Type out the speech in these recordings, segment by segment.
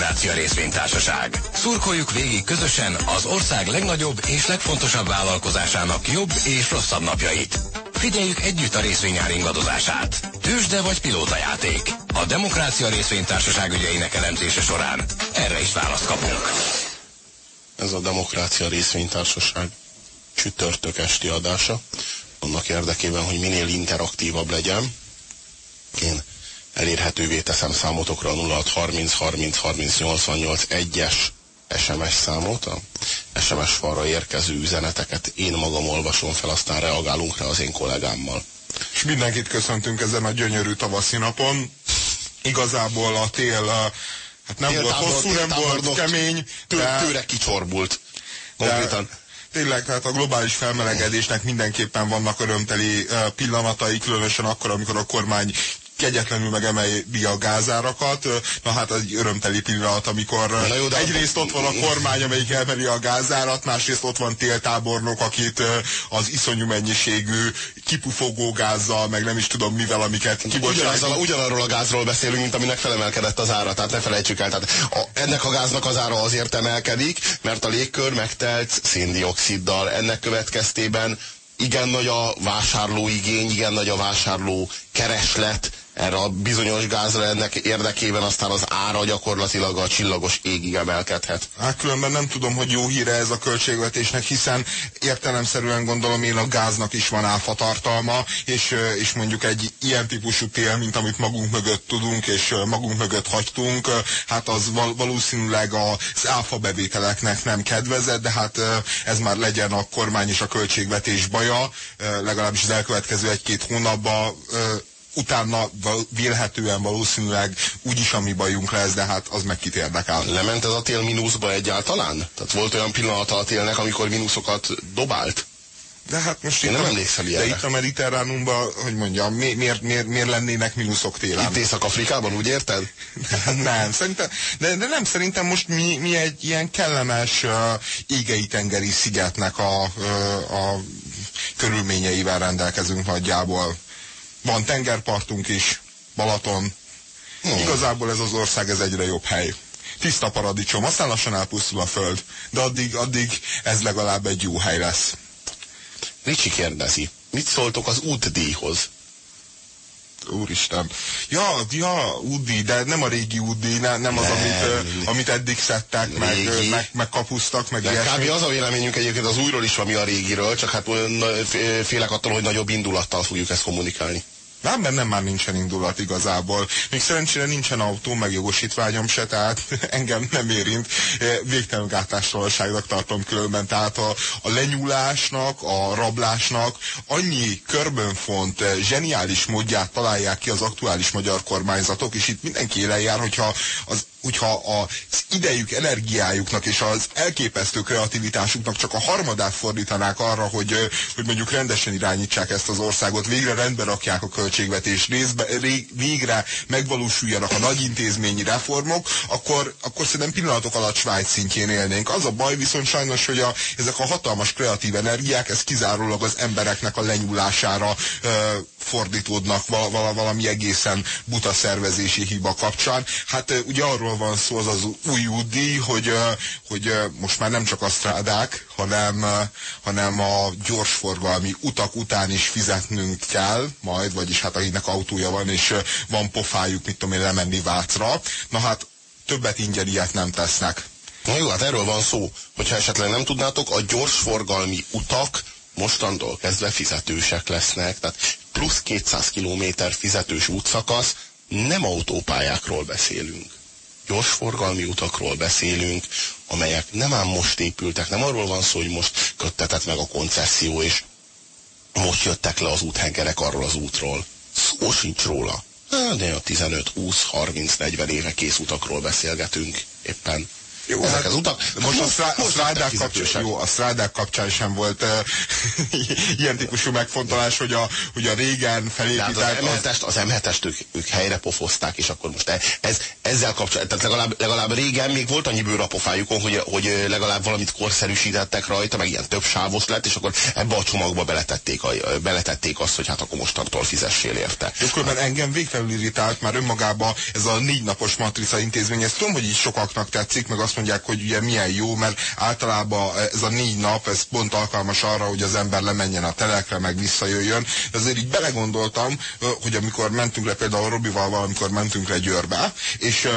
Demokrácia Részvénytársaság. Szurkoljuk végig közösen az ország legnagyobb és legfontosabb vállalkozásának jobb és rosszabb napjait. Figyeljük együtt a részvényár ingadozását. Tősde vagy játék. A Demokrácia Részvénytársaság ügyeinek elemzése során erre is választ kapunk. Ez a Demokrácia Részvénytársaság csütörtök esti adása. Annak érdekében, hogy minél interaktívabb legyen, én elérhetővé teszem számotokra a 0630 30 30 88 1-es SMS számot, a SMS falra érkező üzeneteket én magam olvasom fel, aztán reagálunk rá az én kollégámmal. És mindenkit köszöntünk ezen a gyönyörű tavaszi napon. Igazából a tél, hát nem tél volt hosszú, nem volt kemény. de... Tőre kicsorbult. Konkrétan. De tényleg hát a globális felmelegedésnek mindenképpen vannak örömteli pillanatai, különösen akkor, amikor a kormány kegyetlenül megemeli a gázárakat. Na hát egy örömteli pillanat, amikor Na jó, egyrészt ott van a kormány, amelyik emeli a gázárat, másrészt ott van téltábornok, akit az iszonyú mennyiségű kipufogó gázzal, meg nem is tudom mivel, amiket kibocsájtunk. Ugyanarról a gázról beszélünk, mint aminek felemelkedett az ára, tehát ne felejtsük el. Tehát a, ennek a gáznak az ára azért emelkedik, mert a légkör megtelt széndioksziddal. Ennek következtében igen nagy a vásárlóigény, igen nagy a vásárló kereslet, erre a bizonyos gázra ennek érdekében aztán az ára gyakorlatilag a csillagos égig emelkedhet. Hát különben nem tudom, hogy jó híre ez a költségvetésnek, hiszen értelemszerűen gondolom én a gáznak is van áfatartalma, és, és mondjuk egy ilyen típusú tél, mint amit magunk mögött tudunk, és magunk mögött hagytunk, hát az val valószínűleg az áfa bevételeknek nem kedvezett, de hát ez már legyen a kormány és a költségvetés baja, legalábbis az elkövetkező egy-két hónapban utána vélhetően valószínűleg úgyis a mi bajunk lesz, de hát az meg kit érdekel. Lement ez a tél mínuszba egyáltalán? Tehát volt olyan pillanata a télnek, amikor mínuszokat dobált? De hát most Én nem emlékszem De itt a mediterránumban, hogy mondjam, mi, miért, miért, miért lennének mínuszok télen? Itt Észak-Afrikában, úgy érted? nem, szerintem, de, de nem, szerintem most mi, mi egy ilyen kellemes uh, égei tengeri szigetnek a, uh, a körülményeivel rendelkezünk nagyjából. Van tengerpartunk is, Balaton. Hmm. Igazából ez az ország ez egyre jobb hely. Tiszta paradicsom, aztán lassan elpusztul a föld. De addig, addig ez legalább egy jó hely lesz. Ricsi kérdezi, mit szóltok az útdíjhoz? Úristen. Ja, ja, útdíj, de nem a régi útdíj, ne, nem az, nem. amit, amit eddig szedtek, meg, meg, meg kapusztak, meg de Kb. az a véleményünk egyébként az újról is, ami a régiről, csak hát félek attól, hogy nagyobb indulattal fogjuk ezt kommunikálni. Nem, bennem már nincsen indulat igazából. Még szerencsére nincsen autó, meg jogosítványom se, tehát engem nem érint. Végtelen gátlástalanságnak tartom különben. Tehát a, a lenyúlásnak, a rablásnak annyi körbönfont, zseniális módját találják ki az aktuális magyar kormányzatok, és itt mindenki élen jár, hogyha az hogyha az idejük, energiájuknak és az elképesztő kreativitásuknak csak a harmadát fordítanák arra, hogy, hogy mondjuk rendesen irányítsák ezt az országot, végre rendbe rakják a költségvetés, részbe, ré, végre megvalósuljanak a nagy intézményi reformok, akkor, akkor szerintem pillanatok alatt Svájc szintjén élnénk. Az a baj viszont sajnos, hogy a, ezek a hatalmas kreatív energiák, ez kizárólag az embereknek a lenyúlására ö, fordítódnak val, val, valami egészen buta szervezési hiba kapcsán. Hát ugye arról arról van szó, az az új útdíj, hogy, hogy most már nem csak a strádák, hanem, hanem a gyorsforgalmi utak után is fizetnünk kell, majd, vagyis hát akinek autója van, és van pofájuk, mit tudom én, lemenni Vácra. Na hát többet ingyen ilyet nem tesznek. Na jó, hát erről van szó, hogyha esetleg nem tudnátok, a gyorsforgalmi utak mostantól kezdve fizetősek lesznek, tehát plusz 200 kilométer fizetős útszakasz, nem autópályákról beszélünk gyorsforgalmi utakról beszélünk, amelyek nem ám most épültek, nem arról van szó, hogy most köttetett meg a koncesszió, és most jöttek le az úthengerek arról az útról. Szó sincs róla. De a 15, 20, 30, 40 éve kész utakról beszélgetünk éppen. Jó, ezek hát az utak. Most, most a, most strádák kapcsán, jó, a strádák kapcsán sem volt uh, ilyen típusú megfontolás, hogy a, hogy a régen felépített... Az, az M7-est ők, ők helyre pofozták, és akkor most e- ez, ezzel kapcsolatban, tehát legalább, legalább régen még volt annyi bőr a pofájukon, hogy, hogy legalább valamit korszerűsítettek rajta, meg ilyen több sávos lett, és akkor ebbe a csomagba beletették, a, beletették azt, hogy hát akkor mostantól fizessél érte. Akkor engem végtelenül irritált már önmagában ez a négy napos matrica intézmény. Ezt tudom, hogy így sokaknak tetszik, meg azt mondják, hogy ugye milyen jó, mert általában ez a négy nap, ez pont alkalmas arra, hogy az ember lemenjen a telekre, meg visszajöjjön. De azért így belegondoltam, hogy amikor mentünk le például Robival valamikor mentünk le Győrbe, és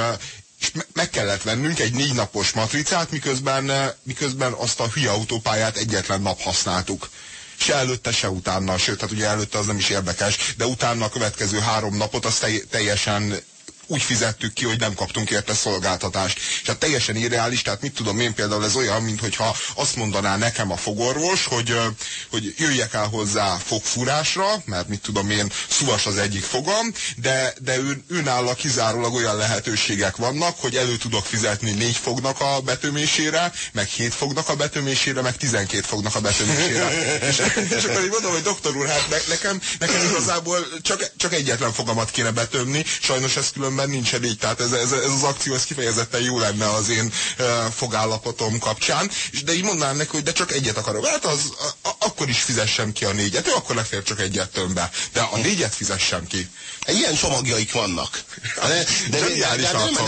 és meg kellett vennünk egy négy napos matricát, miközben, miközben azt a hülye autópályát egyetlen nap használtuk se előtte, se utána, sőt, hát ugye előtte az nem is érdekes, de utána a következő három napot az teljesen úgy fizettük ki, hogy nem kaptunk érte szolgáltatást. És hát teljesen irreális, tehát mit tudom én például ez olyan, mintha azt mondaná nekem a fogorvos, hogy, hogy jöjjek el hozzá fogfúrásra, mert mit tudom én, szuvas az egyik fogam, de, de ő, őnála kizárólag olyan lehetőségek vannak, hogy elő tudok fizetni négy fognak a betömésére, meg hét fognak a betömésére, meg tizenkét fognak a betömésére. és, és akkor így mondom, hogy doktor úr, hát ne, nekem, nekem igazából csak, csak egyetlen fogamat kéne betömni, sajnos ez különben különben nincsen így. Tehát ez, ez, ez az akció ez kifejezetten jó lenne az én uh, fogállapotom kapcsán. És de így mondanám neki, hogy de csak egyet akarok. Hát az, a, akkor is fizessem ki a négyet. Ő akkor legfeljebb csak egyet tömbe. De a négyet fizessem ki. Ilyen csomagjaik vannak. De, de,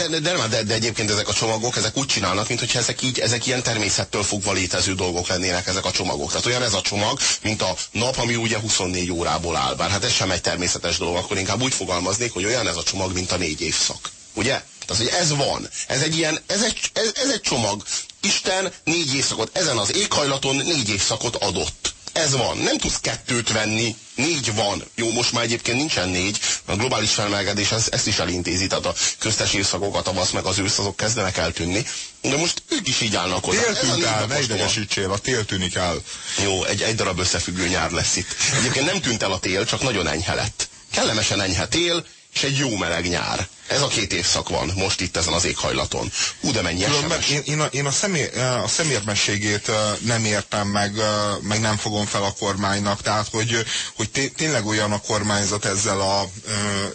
de, de, de, de, egyébként ezek a csomagok, ezek úgy csinálnak, mintha ezek így, ezek ilyen természettől fogva létező dolgok lennének ezek a csomagok. Tehát olyan ez a csomag, mint a nap, ami ugye 24 órából áll. Bár hát ez sem egy természetes dolog, akkor inkább úgy fogalmaznék, hogy olyan ez a csomag, mint a négy évszak. Ugye? Tehát, hogy ez van. Ez egy ilyen, ez egy, ez, ez egy csomag. Isten négy évszakot, ezen az éghajlaton négy évszakot adott. Ez van. Nem tudsz kettőt venni, négy van. Jó, most már egyébként nincsen négy. A globális felmelegedés ez, ezt is elintézi, tehát a köztes évszakok, a tavasz meg az ősz, azok kezdenek eltűnni. De most ők is így állnak hozzá. Tél tűnt el, ne idegesítsél, a tél tűnik el. Jó, egy, egy darab összefüggő nyár lesz itt. Egyébként nem tűnt el a tél, csak nagyon enyhe lett. Kellemesen enyhe tél, és egy jó meleg nyár. Ez a két évszak van most itt ezen az éghajlaton. Hú, de mennyi SMS. Én, én, a, én a, személy, a szemérmességét nem értem meg, meg nem fogom fel a kormánynak, tehát hogy, hogy tényleg olyan a kormányzat ezzel a,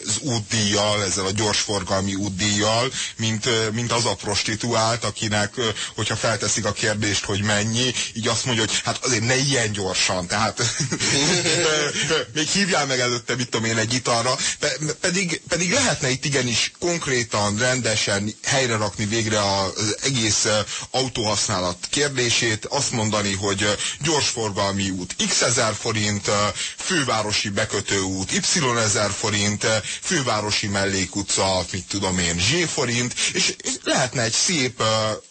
az útdíjjal, ezzel a gyorsforgalmi útdíjjal, mint, mint az a prostituált, akinek, hogyha felteszik a kérdést, hogy mennyi, így azt mondja, hogy hát azért ne ilyen gyorsan, tehát még hívjál meg előtte, mit tudom én, egy italra, pedig, pedig lehetne itt igenis is konkrétan, rendesen helyre rakni végre az egész autóhasználat kérdését, azt mondani, hogy gyorsforgalmi út x ezer forint, fővárosi bekötőút y ezer forint, fővárosi mellékutca, mit tudom én, z forint, és lehetne egy szép,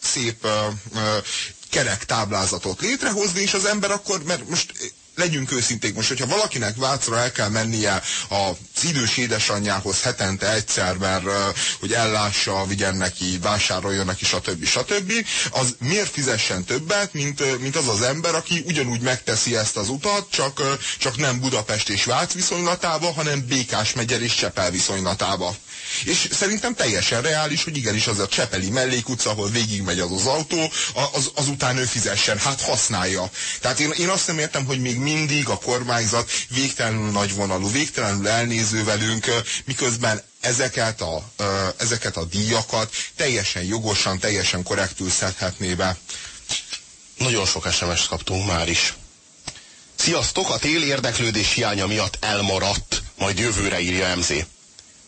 szép kerek táblázatot létrehozni, és az ember akkor, mert most legyünk őszinték, most, hogyha valakinek Vácra el kell mennie az idős édesanyjához hetente egyszer, mert hogy ellássa, vigyen neki, vásároljon neki, stb. stb. az miért fizessen többet, mint, mint az az ember, aki ugyanúgy megteszi ezt az utat, csak, csak nem Budapest és Vác viszonylatába, hanem Békás megyer és Csepel viszonylatába. És szerintem teljesen reális, hogy igenis az a Csepeli mellékutca, ahol végigmegy az az autó, az, azután ő fizessen, hát használja. Tehát én, én azt nem értem, hogy még mindig a kormányzat végtelenül nagyvonalú, végtelenül elnéző velünk, miközben ezeket a, ezeket a díjakat teljesen jogosan, teljesen korrektül szedhetné be. Nagyon sok SMS-t kaptunk már is. Sziasztok, a tél érdeklődés hiánya miatt elmaradt, majd jövőre írja MZ.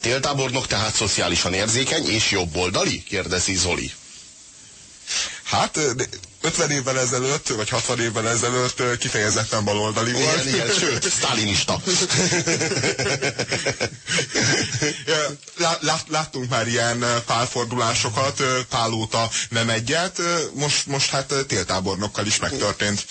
Téltábornok tehát szociálisan érzékeny és jobboldali? kérdezi Zoli. Hát 50 évvel ezelőtt, vagy 60 évvel ezelőtt kifejezetten baloldali volt. Igen, igen, sőt, sztálinista. Lát, láttunk már ilyen pálfordulásokat, pálóta nem egyet, most, most hát téltábornokkal is megtörtént.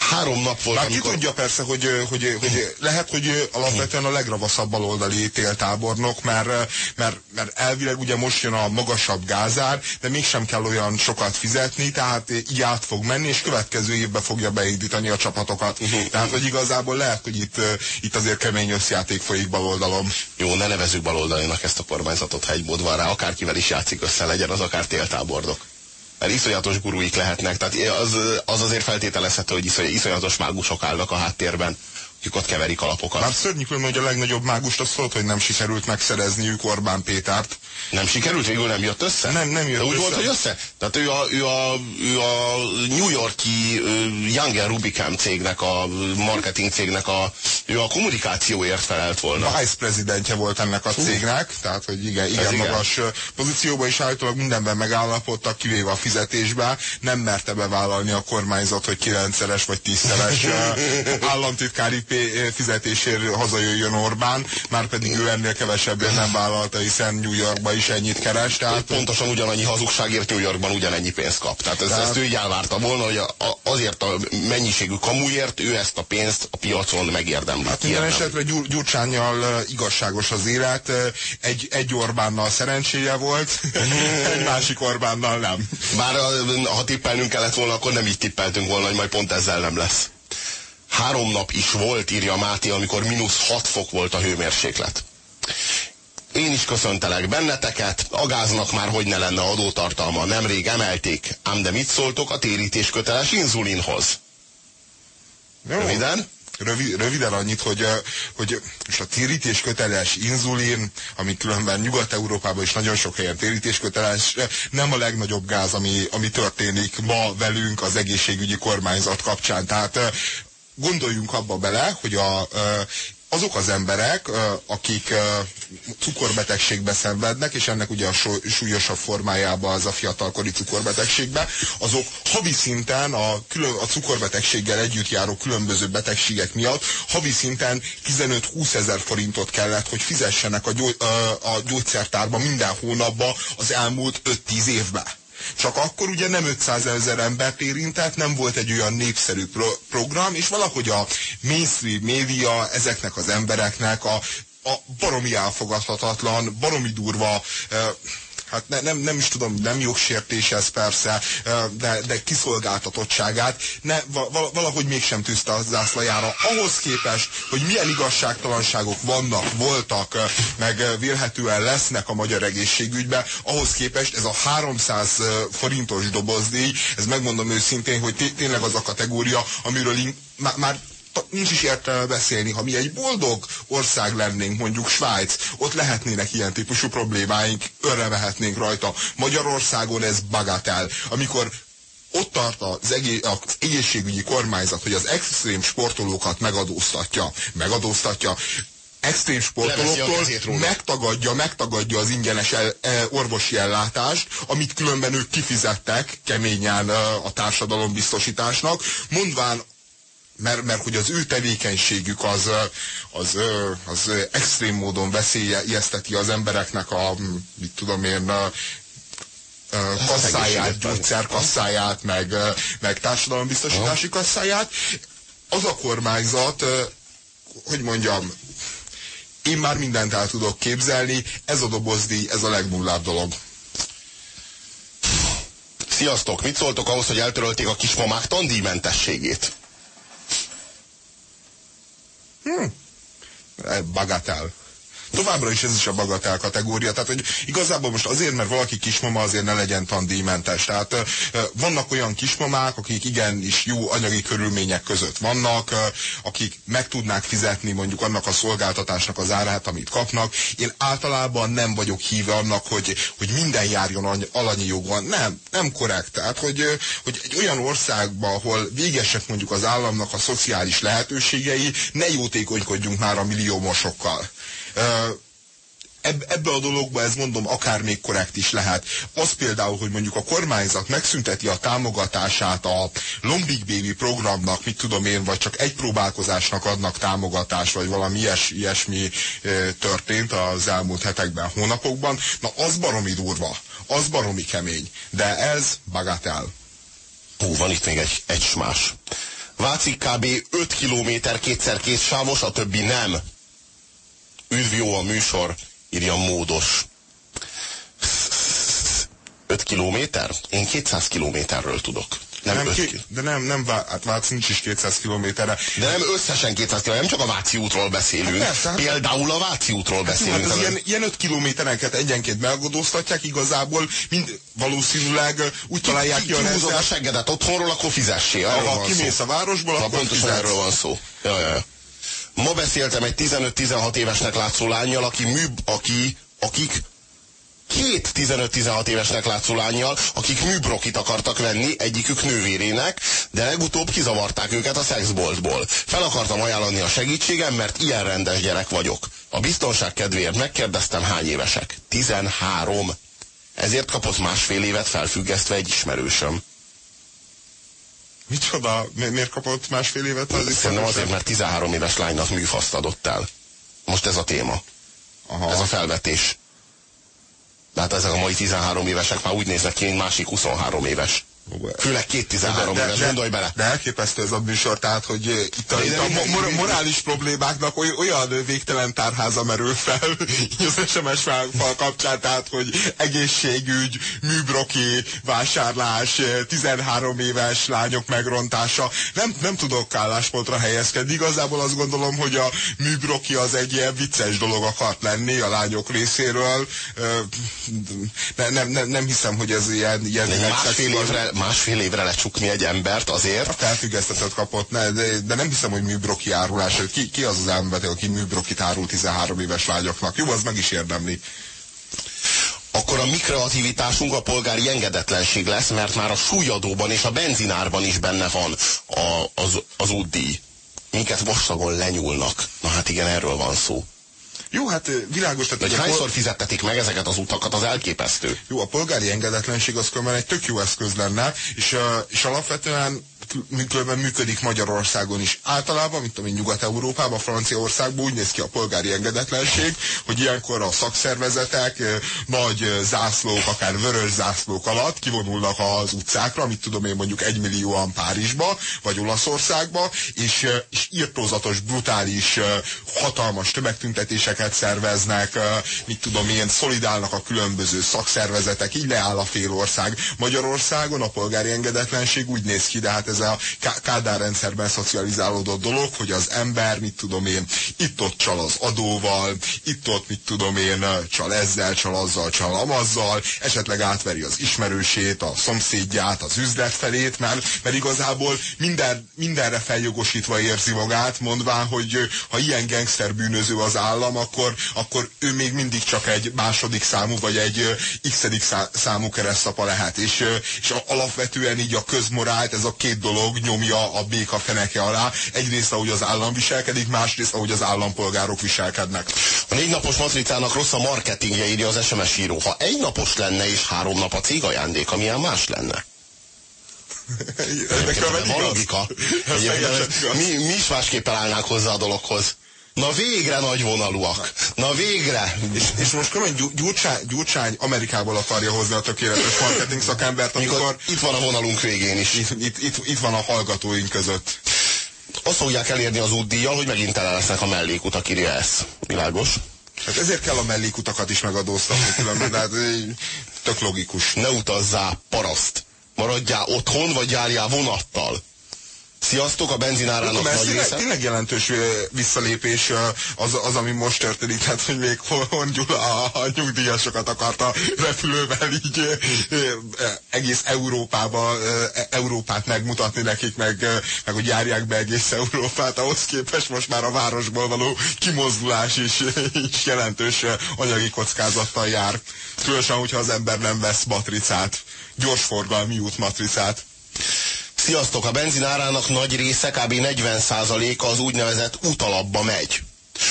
Három nap volt, Bár amikor... ki tudja persze, hogy, hogy, hogy lehet, hogy alapvetően a legravaszabb baloldali ítéltábornok, mert, mert, mert elvileg ugye most jön a magasabb gázár, de mégsem kell olyan sokat fizetni, tehát így át fog menni, és következő évben fogja beindítani a csapatokat. Uh-huh. Tehát, hogy igazából lehet, hogy itt, itt azért kemény összjáték folyik baloldalom. Jó, ne nevezzük baloldalinak ezt a kormányzatot, ha egy mód van rá, akárkivel is játszik össze, legyen az akár téltábornok. Mert iszonyatos guruik lehetnek. Tehát az, az azért feltételezhető, hogy iszony, iszonyatos mágusok állnak a háttérben akik ott keverik alapokat. Már szörnyű hogy a legnagyobb mágust azt szólt, hogy nem sikerült megszerezniük Orbán Pétert. Nem sikerült? Végül nem jött össze? Nem, nem jött De úgy össze. volt, hogy össze? Tehát ő a, ő a, ő a New Yorki Younger Rubicam cégnek, a marketing cégnek a, ő a kommunikációért felelt volna. Vice prezidentje volt ennek a cégnek, tehát hogy igen, igen, igen. magas pozícióban is állítólag mindenben megállapodtak, kivéve a fizetésbe, nem merte bevállalni a kormányzat, hogy kilencszeres vagy tízszeres államtitkári fizetésért hazajöjjön Orbán, már pedig ő ennél kevesebbért nem vállalta, hiszen New Yorkba is ennyit keres. Tehát pontosan ugyanannyi hazugságért New Yorkban ugyanennyi pénzt kap. Tehát, ez, Tehát... ezt ő így elvárta volna, hogy azért a mennyiségű kamuért ő ezt a pénzt a piacon megérdemli. Hát minden esetre Gyur, Gyurcsányjal igazságos az élet, egy, egy Orbánnal szerencséje volt, egy másik Orbánnal nem. Bár ha tippelnünk kellett volna, akkor nem így tippeltünk volna, hogy majd pont ezzel nem lesz. Három nap is volt, írja Máté, amikor mínusz 6 fok volt a hőmérséklet. Én is köszöntelek benneteket, a gáznak már hogy ne lenne adótartalma, nemrég emelték, ám de mit szóltok a térítés köteles inzulinhoz? Jó. Röviden? Rövid, röviden annyit, hogy, hogy most a térítés köteles inzulin, ami különben Nyugat-Európában is nagyon sok helyen térítés köteles, nem a legnagyobb gáz, ami, ami történik ma velünk az egészségügyi kormányzat kapcsán. Tehát gondoljunk abba bele, hogy a, azok az emberek, akik cukorbetegségbe szenvednek, és ennek ugye a súlyosabb formájában az a fiatalkori cukorbetegségbe, azok havi szinten a, külön, a cukorbetegséggel együtt járó különböző betegségek miatt havi szinten 15-20 ezer forintot kellett, hogy fizessenek a, gyógy, a gyógyszertárba minden hónapban az elmúlt 5-10 évben. Csak akkor ugye nem 500 ezer embert érintett, nem volt egy olyan népszerű pro program, és valahogy a mainstream média ezeknek az embereknek a, a baromi elfogadhatatlan, baromi durva hát ne, nem, nem is tudom, nem jogsértés ez persze, de, de kiszolgáltatottságát ne, valahogy mégsem tűzte a zászlajára. Ahhoz képest, hogy milyen igazságtalanságok vannak, voltak, meg vélhetően lesznek a magyar egészségügyben, ahhoz képest ez a 300 forintos dobozdíj, ez megmondom őszintén, hogy tényleg az a kategória, amiről már nincs is értelme beszélni. Ha mi egy boldog ország lennénk, mondjuk Svájc, ott lehetnének ilyen típusú problémáink, örrevehetnénk rajta. Magyarországon ez bagatel. Amikor ott tart az, egész, az egészségügyi kormányzat, hogy az extrém sportolókat megadóztatja, megadóztatja, extrém sportolóktól megtagadja, megtagadja az ingyenes el, e, orvosi ellátást, amit különben ők kifizettek keményen e, a társadalombiztosításnak, mondván mert, mert hogy az ő tevékenységük az, az, az extrém módon veszélyezteti az embereknek a, mit tudom én, kasszáját, gyógyszerkasszáját, meg, meg társadalombiztosítási kasszáját. Az a kormányzat, hogy mondjam, én már mindent el tudok képzelni, ez a dobozdi, ez a legnullább dolog. Sziasztok! Mit szóltok ahhoz, hogy eltörölték a kismamák tandíjmentességét? Hmm. Bagatel. Továbbra is ez is a bagatel kategória, tehát hogy igazából most azért, mert valaki kismama, azért ne legyen tandíjmentes. Tehát vannak olyan kismamák, akik igenis jó anyagi körülmények között vannak, akik meg tudnák fizetni mondjuk annak a szolgáltatásnak az árát, amit kapnak. Én általában nem vagyok híve annak, hogy, hogy minden járjon alanyi jogon. Nem, nem korrekt. Tehát, hogy, hogy egy olyan országban, ahol végesek mondjuk az államnak a szociális lehetőségei, ne jótékonykodjunk már a milliómosokkal ebbe a dologba ez mondom akár még korrekt is lehet. Az például, hogy mondjuk a kormányzat megszünteti a támogatását a Lombik Baby programnak, mit tudom én, vagy csak egy próbálkozásnak adnak támogatást, vagy valami ilyes, ilyesmi történt az elmúlt hetekben, hónapokban, na az baromi durva, az baromi kemény, de ez bagatel. Hú, van itt még egy, egy smás. Vácik kb. 5 kilométer kétszer kész sávos, a többi nem. Üdv jó a műsor, írja módos. 5 kilométer? Én 200 kilométerről tudok. Nem, nem öt ki, ki- de nem, nem hát Vác nincs is 200 kilométerre. De nem összesen 200 km, nem csak a Váci útról beszélünk. Hát persze, hát- Például a Váci útról Jó, beszélünk. hát az ilyen, ilyen 5 kilométerenket egyenként megadóztatják, igazából mind valószínűleg úgy találják ki a Kihúzod a rendszer, seggedet otthonról, akkor fizessél. Erről ha kimész a városból, akkor pontosan erről van szó. Ja, ja, ja. Ma beszéltem egy 15-16 évesnek látszó lányjal, aki mű, aki, akik két 15-16 évesnek látszó lányjal, akik műbrokit akartak venni egyikük nővérének, de legutóbb kizavarták őket a szexboltból. Fel akartam ajánlani a segítségem, mert ilyen rendes gyerek vagyok. A biztonság kedvéért megkérdeztem, hány évesek. 13. Ezért kapott másfél évet felfüggesztve egy ismerősöm. Micsoda? Mi- Miért kapott másfél évet az Szerintem azért, mert 13 éves lánynak műfaszt adott el. Most ez a téma. Aha. Ez a felvetés. De hát ezek a mai 13 évesek már úgy néznek ki, mint másik 23 éves. Főleg két 13 éves, gondolj bele. De elképesztő ez a műsor, tehát, hogy eh, itt a, De itt a mor- morális problémáknak oly, olyan végtelen tárháza merül fel így az SMS fal kapcsán, tehát, hogy egészségügy, műbroki, vásárlás, eh, 13 éves lányok megrontása. Nem, nem tudok álláspontra helyezkedni. Igazából azt gondolom, hogy a műbroki az egy ilyen vicces dolog akart lenni a lányok részéről. Eh, Ne, nem, nem, nem hiszem, hogy ez ilyen, ilyen másfél évre, másfél évre lecsukni egy embert azért, felfüggesztetett kapott, ne, de, de nem hiszem, hogy műbroki árulás. Ki, ki az az elmebeteg, aki műbrokit árul 13 éves lányoknak? Jó, az meg is érdemli. akkor a mi kreativitásunk a polgári engedetlenség lesz, mert már a súlyadóban és a benzinárban is benne van a, az, az útdíj. Minket vastagon lenyúlnak. Na hát igen, erről van szó. Jó, hát világos, tehát Hogy a pol- hányszor fizettetik meg ezeket az utakat, az elképesztő. Jó, a polgári engedetlenség az különben egy tök jó eszköz lenne, és, és alapvetően különben működik Magyarországon is. Általában, mint én, Nyugat-Európában, Franciaországban úgy néz ki a polgári engedetlenség, hogy ilyenkor a szakszervezetek nagy zászlók, akár vörös zászlók alatt kivonulnak az utcákra, mit tudom én mondjuk egymillióan Párizsba, vagy Olaszországba, és, és írtózatos, brutális, hatalmas tömegtüntetéseket szerveznek, mit tudom én, szolidálnak a különböző szakszervezetek, így leáll a fél ország. Magyarországon a polgári engedetlenség úgy néz ki, de hát ez a Ká- Kádár rendszerben szocializálódott dolog, hogy az ember, mit tudom én, itt-ott csal az adóval, itt-ott, mit tudom én, csal ezzel, csal azzal, csal amazzal, esetleg átveri az ismerősét, a szomszédját, az üzletfelét, mert, mert igazából minden, mindenre feljogosítva érzi magát, mondván, hogy ha ilyen gangster bűnöző az állam, akkor, akkor ő még mindig csak egy második számú, vagy egy szá- számú keresztapa lehet. És, és a- alapvetően így a közmorált ez a két dolog nyomja a béka feneke alá. Egyrészt, ahogy az állam viselkedik, másrészt, ahogy az állampolgárok viselkednek. A négy napos matricának rossz a marketingje, írja az SMS író. Ha egy napos lenne és három nap a cég ajándéka, milyen más lenne? Ennek van logika. Mi, mi is másképpen állnánk hozzá a dologhoz. Na végre nagy vonalúak. Na végre. És, és most Gyur- Gyurcsány, Gyurcsány Amerikából akarja hozni a tökéletes marketing szakembert, amikor Mikor itt van a vonalunk végén is. itt, itt, itt, itt van a hallgatóink között. Azt fogják elérni az útdíjjal, hogy megint tele lesznek a mellékutak, írja ez. Világos? Hát ezért kell a mellékutakat is megadóztatni, különben, hát tök logikus. Ne utazzál, paraszt. Maradjál otthon, vagy járjál vonattal. Sziasztok, a benzinárának nagy tényleg, része. tényleg jelentős ö, visszalépés az, az, ami most történik, tehát hogy még Horn Gyula a, nyugdíjasokat akarta repülővel így egész Európába, e- Európát megmutatni nekik, meg, meg hogy járják be egész Európát, ahhoz képest most már a városból való kimozdulás is, is jelentős anyagi kockázattal jár. Különösen, hogyha az ember nem vesz matricát, gyorsforgalmi útmatricát. Sziasztok, a benzinárának nagy része, kb. 40%-a az úgynevezett útalapba megy.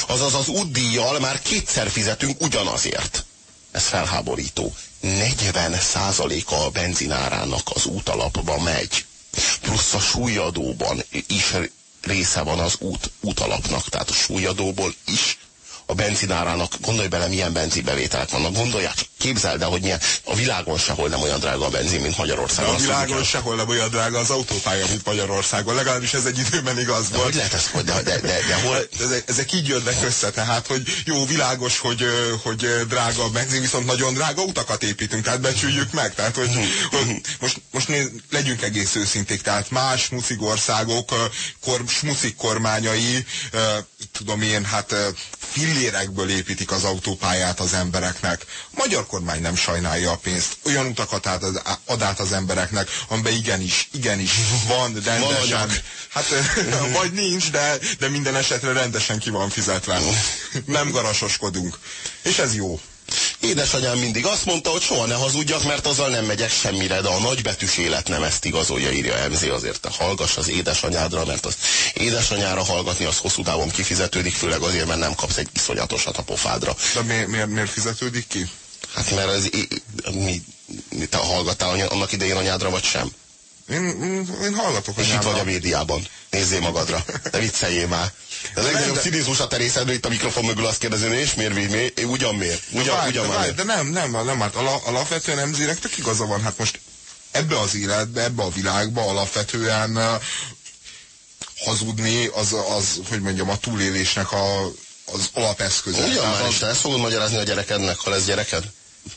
Azaz az útdíjjal már kétszer fizetünk ugyanazért. Ez felháborító. 40%-a a benzinárának az útalapba megy. Plusz a súlyadóban is része van az út, útalapnak, tehát a súlyadóból is a benzinárának, gondolj bele, milyen benzinbevételek vannak. Gondolják, csak képzeld el, hogy milyen, a világon sehol nem olyan drága a benzin, mint Magyarországon. De a világon sehol nem olyan drága az autópálya, mint Magyarországon. Legalábbis ez egy időben igaz volt. hogy lehet ez, hogy de, de, de, de hol... Ezek, ezek így jönnek össze, tehát, hogy jó, világos, hogy, hogy drága a benzin, viszont nagyon drága utakat építünk, tehát becsüljük meg. Tehát, hogy, hogy most, most néz, legyünk egész őszinték, tehát más smucig országok, kor, smucik kormányai, tudom én, hát fillérekből építik az autópályát az embereknek. A magyar kormány nem sajnálja a pénzt. Olyan utakat ad át az embereknek, amiben igenis, igenis van rendesen. Hát vagy nincs, de, de minden esetre rendesen ki van fizetve. Nem garasoskodunk. És ez jó. Édesanyám mindig azt mondta, hogy soha ne hazudjak, mert azzal nem megyek semmire, de a nagybetűs élet nem ezt igazolja, írja MZ, azért te hallgass az édesanyádra, mert az édesanyára hallgatni az hosszú távon kifizetődik, főleg azért, mert nem kapsz egy iszonyatosat a pofádra. De miért, miért, miért fizetődik ki? Hát mert ez, mi, mi te hallgattál annak idején anyádra, vagy sem? Én, én hallgatok És itt vagy a médiában. Nézzél magadra. De vicceljél már. De a legnagyobb de... cinizmus a terészedő itt a mikrofon mögül azt kérdezi, és miért, miért, miért, ugyan miért? Ugyan, várj, ugyan de, várj, de nem, nem, nem, hát alapvetően nemzének tök igaza van. Hát most ebbe az életbe, ebbe a világba alapvetően hazudni, az, az, hogy mondjam, a túlélésnek a, az alapeszköze. Ugyan már, és te ezt fogod magyarázni a gyerekednek, ha lesz gyereked?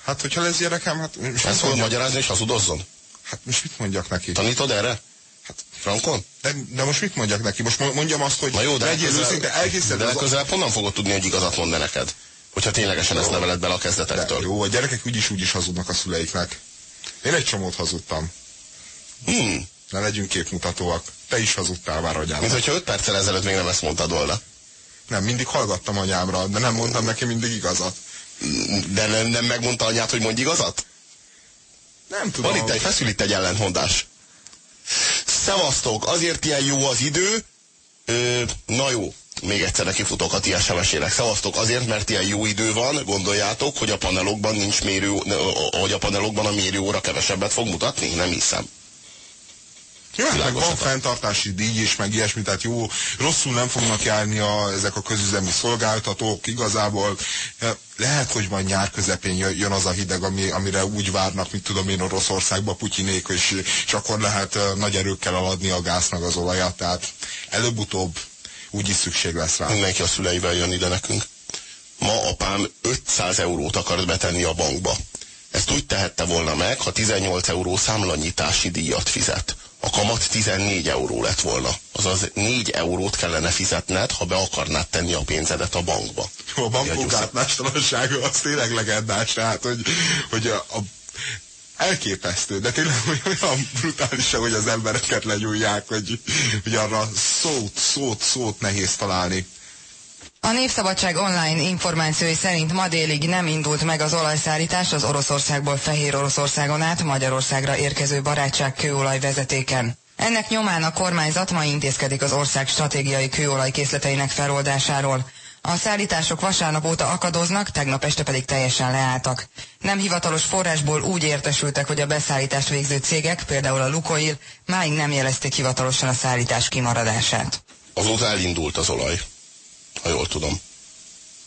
Hát, hogyha lesz gyerekem, hát... Ezt fogod magyarázni, és hazudozzon? Hát most mit mondjak neki? Tanítod erre? Hát, Frankon? De, de most mit mondjak neki? Most mondjam azt, hogy Na jó, de legközelebb, de legközelebb honnan fogod tudni, hogy igazat mond neked? Hogyha ténylegesen ezt neveled bele a kezdetektől. De jó, a gyerekek úgyis úgyis hazudnak a szüleiknek. Én egy csomót hazudtam. Hmm. Ne legyünk képmutatóak. Te is hazudtál már agyámra. Mint hogyha öt perccel ezelőtt még nem ezt mondtad volna. Nem, mindig hallgattam anyámra, de nem mondtam neki mindig igazat. De nem, nem megmondta anyát, hogy mondj igazat? Nem tudom. Van itt egy, feszül itt egy ellentmondás. Szevasztok, azért ilyen jó az idő. Ö, na jó, még egyszer neki futok a ti SMS-ének. Szevasztok, azért, mert ilyen jó idő van, gondoljátok, hogy a panelokban nincs mérő, hogy a panelokban a mérőóra kevesebbet fog mutatni? Nem hiszem. Meg van fenntartási díj is, meg ilyesmi, tehát jó, rosszul nem fognak járni a, ezek a közüzemi szolgáltatók igazából. Lehet, hogy majd nyár közepén jön az a hideg, ami, amire úgy várnak, mint tudom én Oroszországba Putyinék, és, és akkor lehet nagy erőkkel aladni a gáznak az olajat, tehát előbb-utóbb úgyis szükség lesz rá. Mindenki a szüleivel jön ide nekünk. Ma apám 500 eurót akart betenni a bankba. Ezt úgy tehette volna meg, ha 18 euró számlanyítási díjat fizet a kamat 14 euró lett volna. Azaz 4 eurót kellene fizetned, ha be akarnád tenni a pénzedet a bankba. A bankok átlástalansága az tényleg legendás, tehát hogy, hogy a, a elképesztő, de tényleg olyan brutális, hogy az embereket legyújják, hogy, hogy arra szót, szót, szót nehéz találni. A Népszabadság online információi szerint ma délig nem indult meg az olajszállítás az Oroszországból Fehér Oroszországon át Magyarországra érkező barátság kőolaj vezetéken. Ennek nyomán a kormányzat ma intézkedik az ország stratégiai kőolajkészleteinek feloldásáról. A szállítások vasárnap óta akadoznak, tegnap este pedig teljesen leálltak. Nem hivatalos forrásból úgy értesültek, hogy a beszállítást végző cégek, például a Lukoil, máig nem jelezték hivatalosan a szállítás kimaradását. Azóta elindult az olaj ha jól tudom.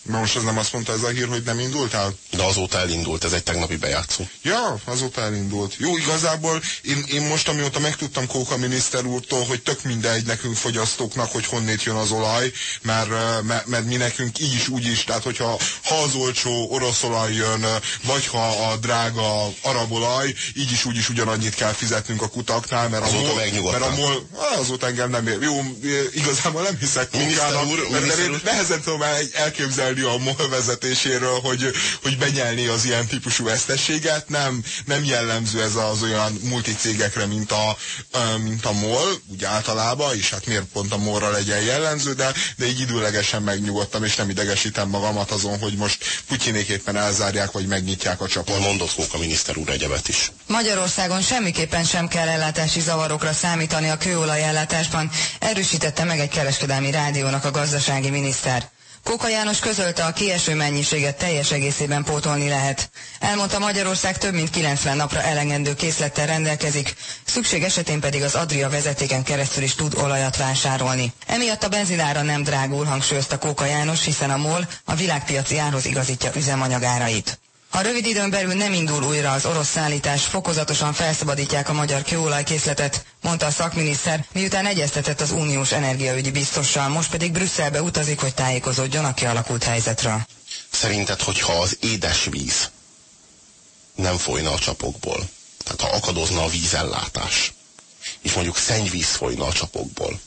Na most ez nem azt mondta ez a hír, hogy nem indult el? De azóta elindult, ez egy tegnapi bejátszó. Ja, azóta elindult. Jó, igazából én, én most, amióta megtudtam Kóka miniszter úrtól, hogy tök mindegy nekünk fogyasztóknak, hogy honnét jön az olaj, mert, mert, mert mi nekünk így is, úgy is, tehát hogyha ha az olcsó orosz olaj jön, vagy ha a drága arab olaj, így is, úgy is ugyanannyit kell fizetnünk a kutaknál, mert azóta a mol, mert a mol, azóta engem nem ér. Jó, igazából nem hiszek miniszter úr, mert, úr. nehezen tudom elképzelni elvenni a MOL vezetéséről, hogy, hogy benyelni az ilyen típusú vesztességet. Nem, nem jellemző ez az olyan multicégekre, mint a, mint a MOL, úgy általában, és hát miért pont a MOL-ra legyen jellemző, de, de így időlegesen megnyugodtam, és nem idegesítem magamat azon, hogy most Putyinék éppen elzárják, vagy megnyitják a csapot. Mondott Kóka miniszter úr egyebet is. Magyarországon semmiképpen sem kell ellátási zavarokra számítani a kőolaj ellátásban, erősítette meg egy kereskedelmi rádiónak a gazdasági miniszter. Kóka János közölte, a kieső mennyiséget teljes egészében pótolni lehet. Elmondta Magyarország több mint 90 napra elengedő készlettel rendelkezik, szükség esetén pedig az Adria vezetéken keresztül is tud olajat vásárolni. Emiatt a benzinára nem drágul, hangsúlyozta Kóka János, hiszen a MOL a világpiaci árhoz igazítja üzemanyagárait. Ha rövid időn belül nem indul újra az orosz szállítás, fokozatosan felszabadítják a magyar kőolajkészletet, mondta a szakminiszter, miután egyeztetett az uniós energiaügyi biztossal, most pedig Brüsszelbe utazik, hogy tájékozódjon a kialakult helyzetről. Szerinted, hogyha az édesvíz nem folyna a csapokból, tehát ha akadozna a vízellátás, és mondjuk szennyvíz folyna a csapokból,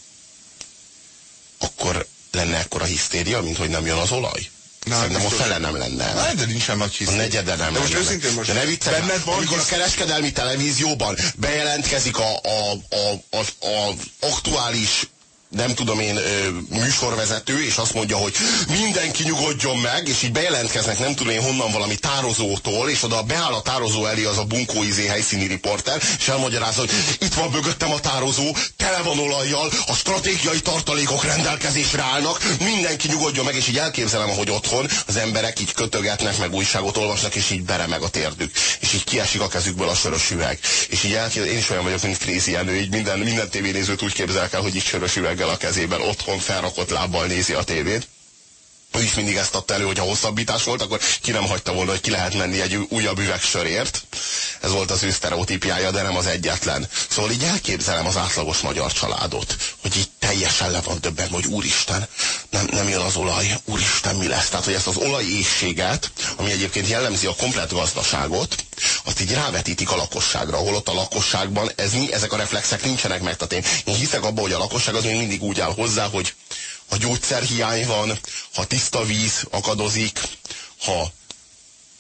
akkor lenne ekkora hisztéria, mint hogy nem jön az olaj? Na, Szerintem a fele nem lenne. Na, de nincsen nagy hiszti. A negyede nem de most lenne. őszintén most de ne viccelj, benned van amikor hisz... a kereskedelmi televízióban bejelentkezik a, a, a, a, a aktuális nem tudom én, műsorvezető, és azt mondja, hogy mindenki nyugodjon meg, és így bejelentkeznek, nem tudom én honnan valami tározótól, és oda beáll a tározó elé az a bunkó izé helyszíni riporter, és elmagyarázza, hogy itt van mögöttem a tározó, tele van olajjal, a stratégiai tartalékok rendelkezésre állnak, mindenki nyugodjon meg, és így elképzelem, hogy otthon az emberek így kötögetnek, meg újságot olvasnak, és így bere meg a térdük, és így kiesik a kezükből a sörös üveg. És így elképzelem, én is olyan vagyok, mint Krézi Jenő, így minden, minden tévénézőt úgy képzelek el, hogy így sörös üveg üveggel a kezében otthon felrakott lábbal nézi a tévét. Ő is mindig ezt adta elő, hogy ha hosszabbítás volt, akkor ki nem hagyta volna, hogy ki lehet menni egy újabb üveg sörért. Ez volt az ő sztereotípiája, de nem az egyetlen. Szóval így elképzelem az átlagos magyar családot, hogy így teljesen le van többen, hogy úristen, nem, nem jön az olaj, úristen, mi lesz? Tehát, hogy ezt az olajészséget, ami egyébként jellemzi a komplet gazdaságot, azt így rávetítik a lakosságra, holott a lakosságban ez, ezek a reflexek nincsenek meg. Tehát én, én hiszek abban, hogy a lakosság az még mindig úgy áll hozzá, hogy ha gyógyszerhiány van, ha tiszta víz akadozik, ha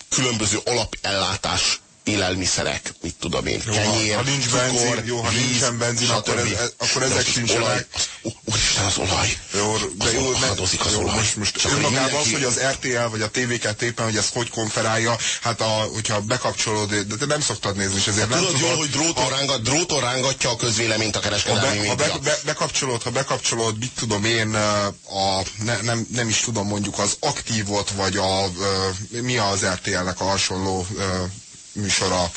különböző alapellátás élelmiszerek, mit tudom én, jó, kenyér, ha nincs cukor, benzin, jó, ha víz, nincsen benzin, akkor, ez, akkor ezek sincsenek. Úristen, az olaj. Jó, de jó, ne, az jó, olaj. Most, most önmagában mindenki... az, hogy az RTL vagy a TV2 éppen, hogy ezt hogy konferálja, hát a, hogyha bekapcsolod, de te nem szoktad nézni, és ezért hát nem tudod jól, hogy dróton, rángat, dróton rángatja a közvéleményt a kereskedelmi ha, be, ha be, be, bekapcsolod, ha bekapcsolod, mit tudom én, a, ne, nem, nem is tudom mondjuk az aktívot, vagy a, mi az RTL-nek a hasonló műsora. A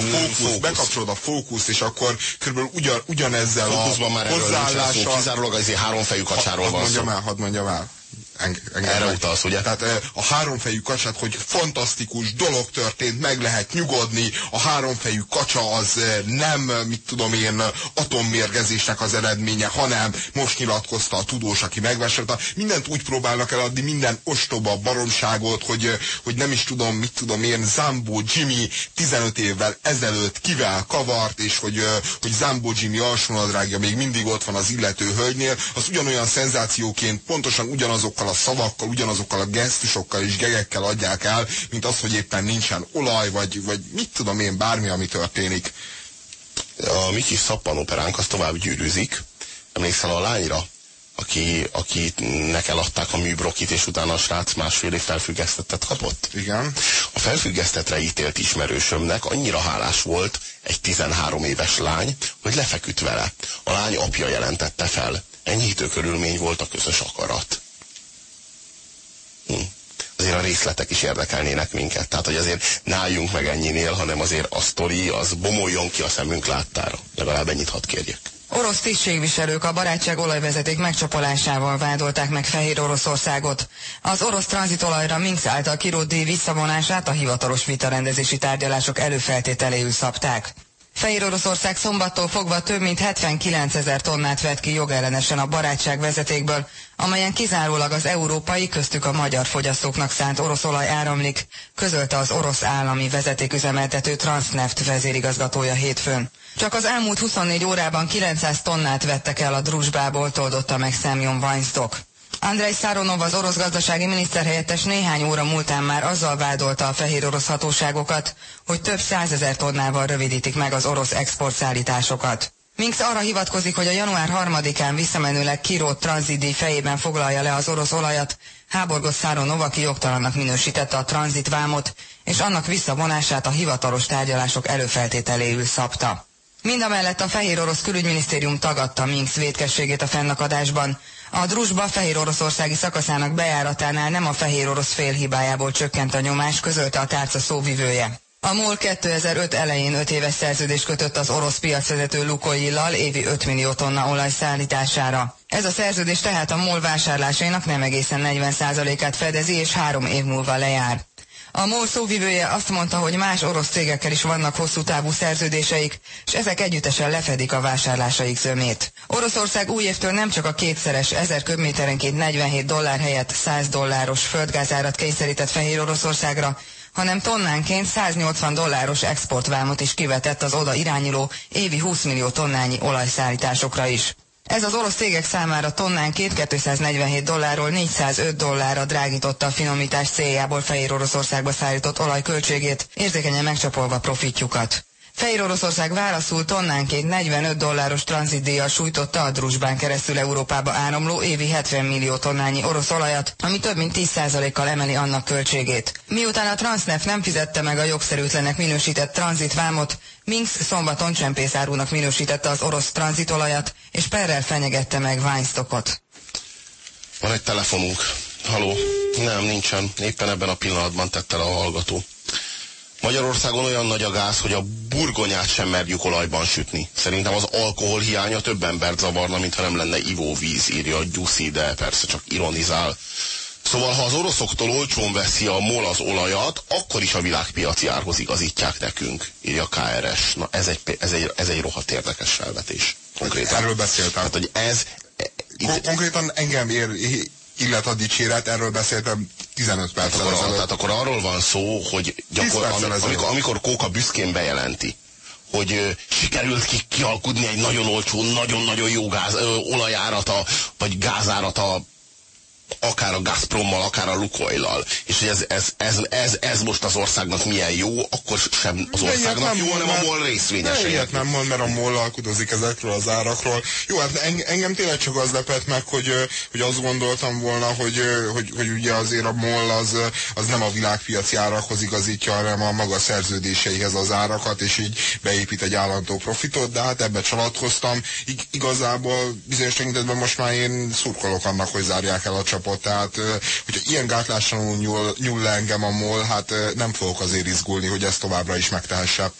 fókusz, bekapcsolod a fókuszt, és akkor körülbelül ugyan, ugyanezzel a már hozzáállással... Kizárólag azért háromfejű kacsáról van szó. Hadd mondjam el, hadd mondjam el. Engem Erre utalsz, ugye? Tehát a háromfejű kacsát, hogy fantasztikus dolog történt, meg lehet nyugodni, a háromfejű kacsa az nem, mit tudom én, atommérgezésnek az eredménye, hanem most nyilatkozta a tudós, aki megvásárolta. Mindent úgy próbálnak eladni, minden ostoba baromságot, hogy, hogy nem is tudom, mit tudom én, Zambó Jimmy 15 évvel ezelőtt kivel kavart, és hogy, hogy Zambó Jimmy alsónadrágja még mindig ott van az illető hölgynél, az ugyanolyan szenzációként, pontosan ugyanazokkal ugyanazokkal a szavakkal, ugyanazokkal a gesztusokkal és gegekkel adják el, mint az, hogy éppen nincsen olaj, vagy, vagy mit tudom én, bármi, ami történik. A mi kis szappanoperánk az tovább gyűrűzik. Emlékszel a lányra? aki, akinek eladták a műbrokit, és utána a srác másfél év felfüggesztettet kapott? Igen. A felfüggesztetre ítélt ismerősömnek annyira hálás volt egy 13 éves lány, hogy lefeküdt vele. A lány apja jelentette fel. Enyhítő körülmény volt a közös akarat. Hm. Azért a részletek is érdekelnének minket. Tehát, hogy azért ne álljunk meg ennyinél, hanem azért a sztori az bomoljon ki a szemünk láttára. Legalább ennyit hadd kérjek. Orosz tisztségviselők a barátság olajvezeték megcsapolásával vádolták meg Fehér Oroszországot. Az orosz tranzitolajra Minx által kirótt díj visszavonását a hivatalos vitarendezési tárgyalások előfeltételéül szabták. Fehér Oroszország szombattól fogva több mint 79 ezer tonnát vett ki jogellenesen a barátság vezetékből, amelyen kizárólag az európai, köztük a magyar fogyasztóknak szánt oroszolaj áramlik, közölte az orosz állami vezetéküzemeltető Transneft vezérigazgatója hétfőn. Csak az elmúlt 24 órában 900 tonnát vettek el a drusbából, toldotta meg Semyon Weinstock. Andrei Száronov, az orosz gazdasági miniszterhelyettes néhány óra múltán már azzal vádolta a fehér orosz hatóságokat, hogy több százezer tonnával rövidítik meg az orosz exportszállításokat. Minx arra hivatkozik, hogy a január 3-án visszamenőleg kirót tranzitdíj fejében foglalja le az orosz olajat, háborgos Száronov, aki jogtalannak minősítette a tranzitvámot, és annak visszavonását a hivatalos tárgyalások előfeltételéül szabta. Mindamellett a Fehér Orosz Külügyminisztérium tagadta Minsk védkességét a fennakadásban. A Drusba Fehér Oroszországi szakaszának bejáratánál nem a Fehér Orosz fél hibájából csökkent a nyomás, közölte a tárca szóvivője. A MOL 2005 elején 5 éves szerződést kötött az orosz piacvezető Lukoillal évi 5 millió tonna olaj szállítására. Ez a szerződés tehát a MOL vásárlásainak nem egészen 40%-át fedezi, és három év múlva lejár. A MOL szóvivője azt mondta, hogy más orosz cégekkel is vannak hosszú távú szerződéseik, és ezek együttesen lefedik a vásárlásaik zömét. Oroszország új évtől nem csak a kétszeres 1000 köbméterenként 47 dollár helyett 100 dolláros földgázárat kényszerített Fehér Oroszországra, hanem tonnánként 180 dolláros exportvámot is kivetett az oda irányuló évi 20 millió tonnányi olajszállításokra is. Ez az orosz cégek számára tonnánként 247 dollárról 405 dollárra drágította a finomítás céljából Fehér Oroszországba szállított olaj költségét, érzékenyen megcsapolva profitjukat. Fehér Oroszország válaszul tonnánként 45 dolláros tranzitdíjjal sújtotta a Drusbán keresztül Európába áramló évi 70 millió tonnányi orosz olajat, ami több mint 10%-kal emeli annak költségét. Miután a Transneft nem fizette meg a jogszerűtlenek minősített tranzitvámot, Minsk szombaton csempészárúnak minősítette az orosz tranzitolajat, és perrel fenyegette meg Weinstockot. Van egy telefonunk. Haló? Nem, nincsen. Éppen ebben a pillanatban tette le a hallgató. Magyarországon olyan nagy a gáz, hogy a burgonyát sem merjük olajban sütni. Szerintem az alkohol hiánya több embert zavarna, mintha nem lenne ivóvíz, írja a Gyuszi, de persze csak ironizál. Szóval, ha az oroszoktól olcsón veszi a MOL az olajat, akkor is a világpiaci árhoz igazítják nekünk, írja KRS. Na, ez egy, ez egy, ez egy rohadt érdekes felvetés. Konkrétan. Erről beszéltem. Tehát, hogy ez... Itt, Konkrétan engem ér, illet a dicséret, erről beszéltem 15 perccel tehát akkor, Tehát akkor arról van szó, hogy gyakor, amikor, amikor, amikor Kóka büszkén bejelenti, hogy ö, sikerült ki, kialkudni egy nagyon olcsó, nagyon-nagyon jó gáz, ö, olajárata, vagy gázárata akár a Gazprommal, akár a Lukoillal, és hogy ez, ez, ez, ez, ez most az országnak milyen jó, akkor sem az országnak nem jó, hanem a MOL részvényesei. Ilyet nem mond, mert a MOL alkudozik ezekről az árakról. Jó, hát engem tényleg csak az lepett meg, hogy, hogy azt gondoltam volna, hogy, hogy, hogy ugye azért a MOL az, az nem a világpiaci árakhoz igazítja, hanem a maga szerződéseihez az árakat, és így beépít egy állandó profitot, de hát ebbe csalatkoztam. Ig igazából bizonyos tekintetben most már én szurkolok annak, hogy zárják el a csapot. Tehát, hogyha ilyen gátlásanul nyúl, nyúl le engem a MOL, hát nem fogok azért izgulni, hogy ezt továbbra is megtehesse.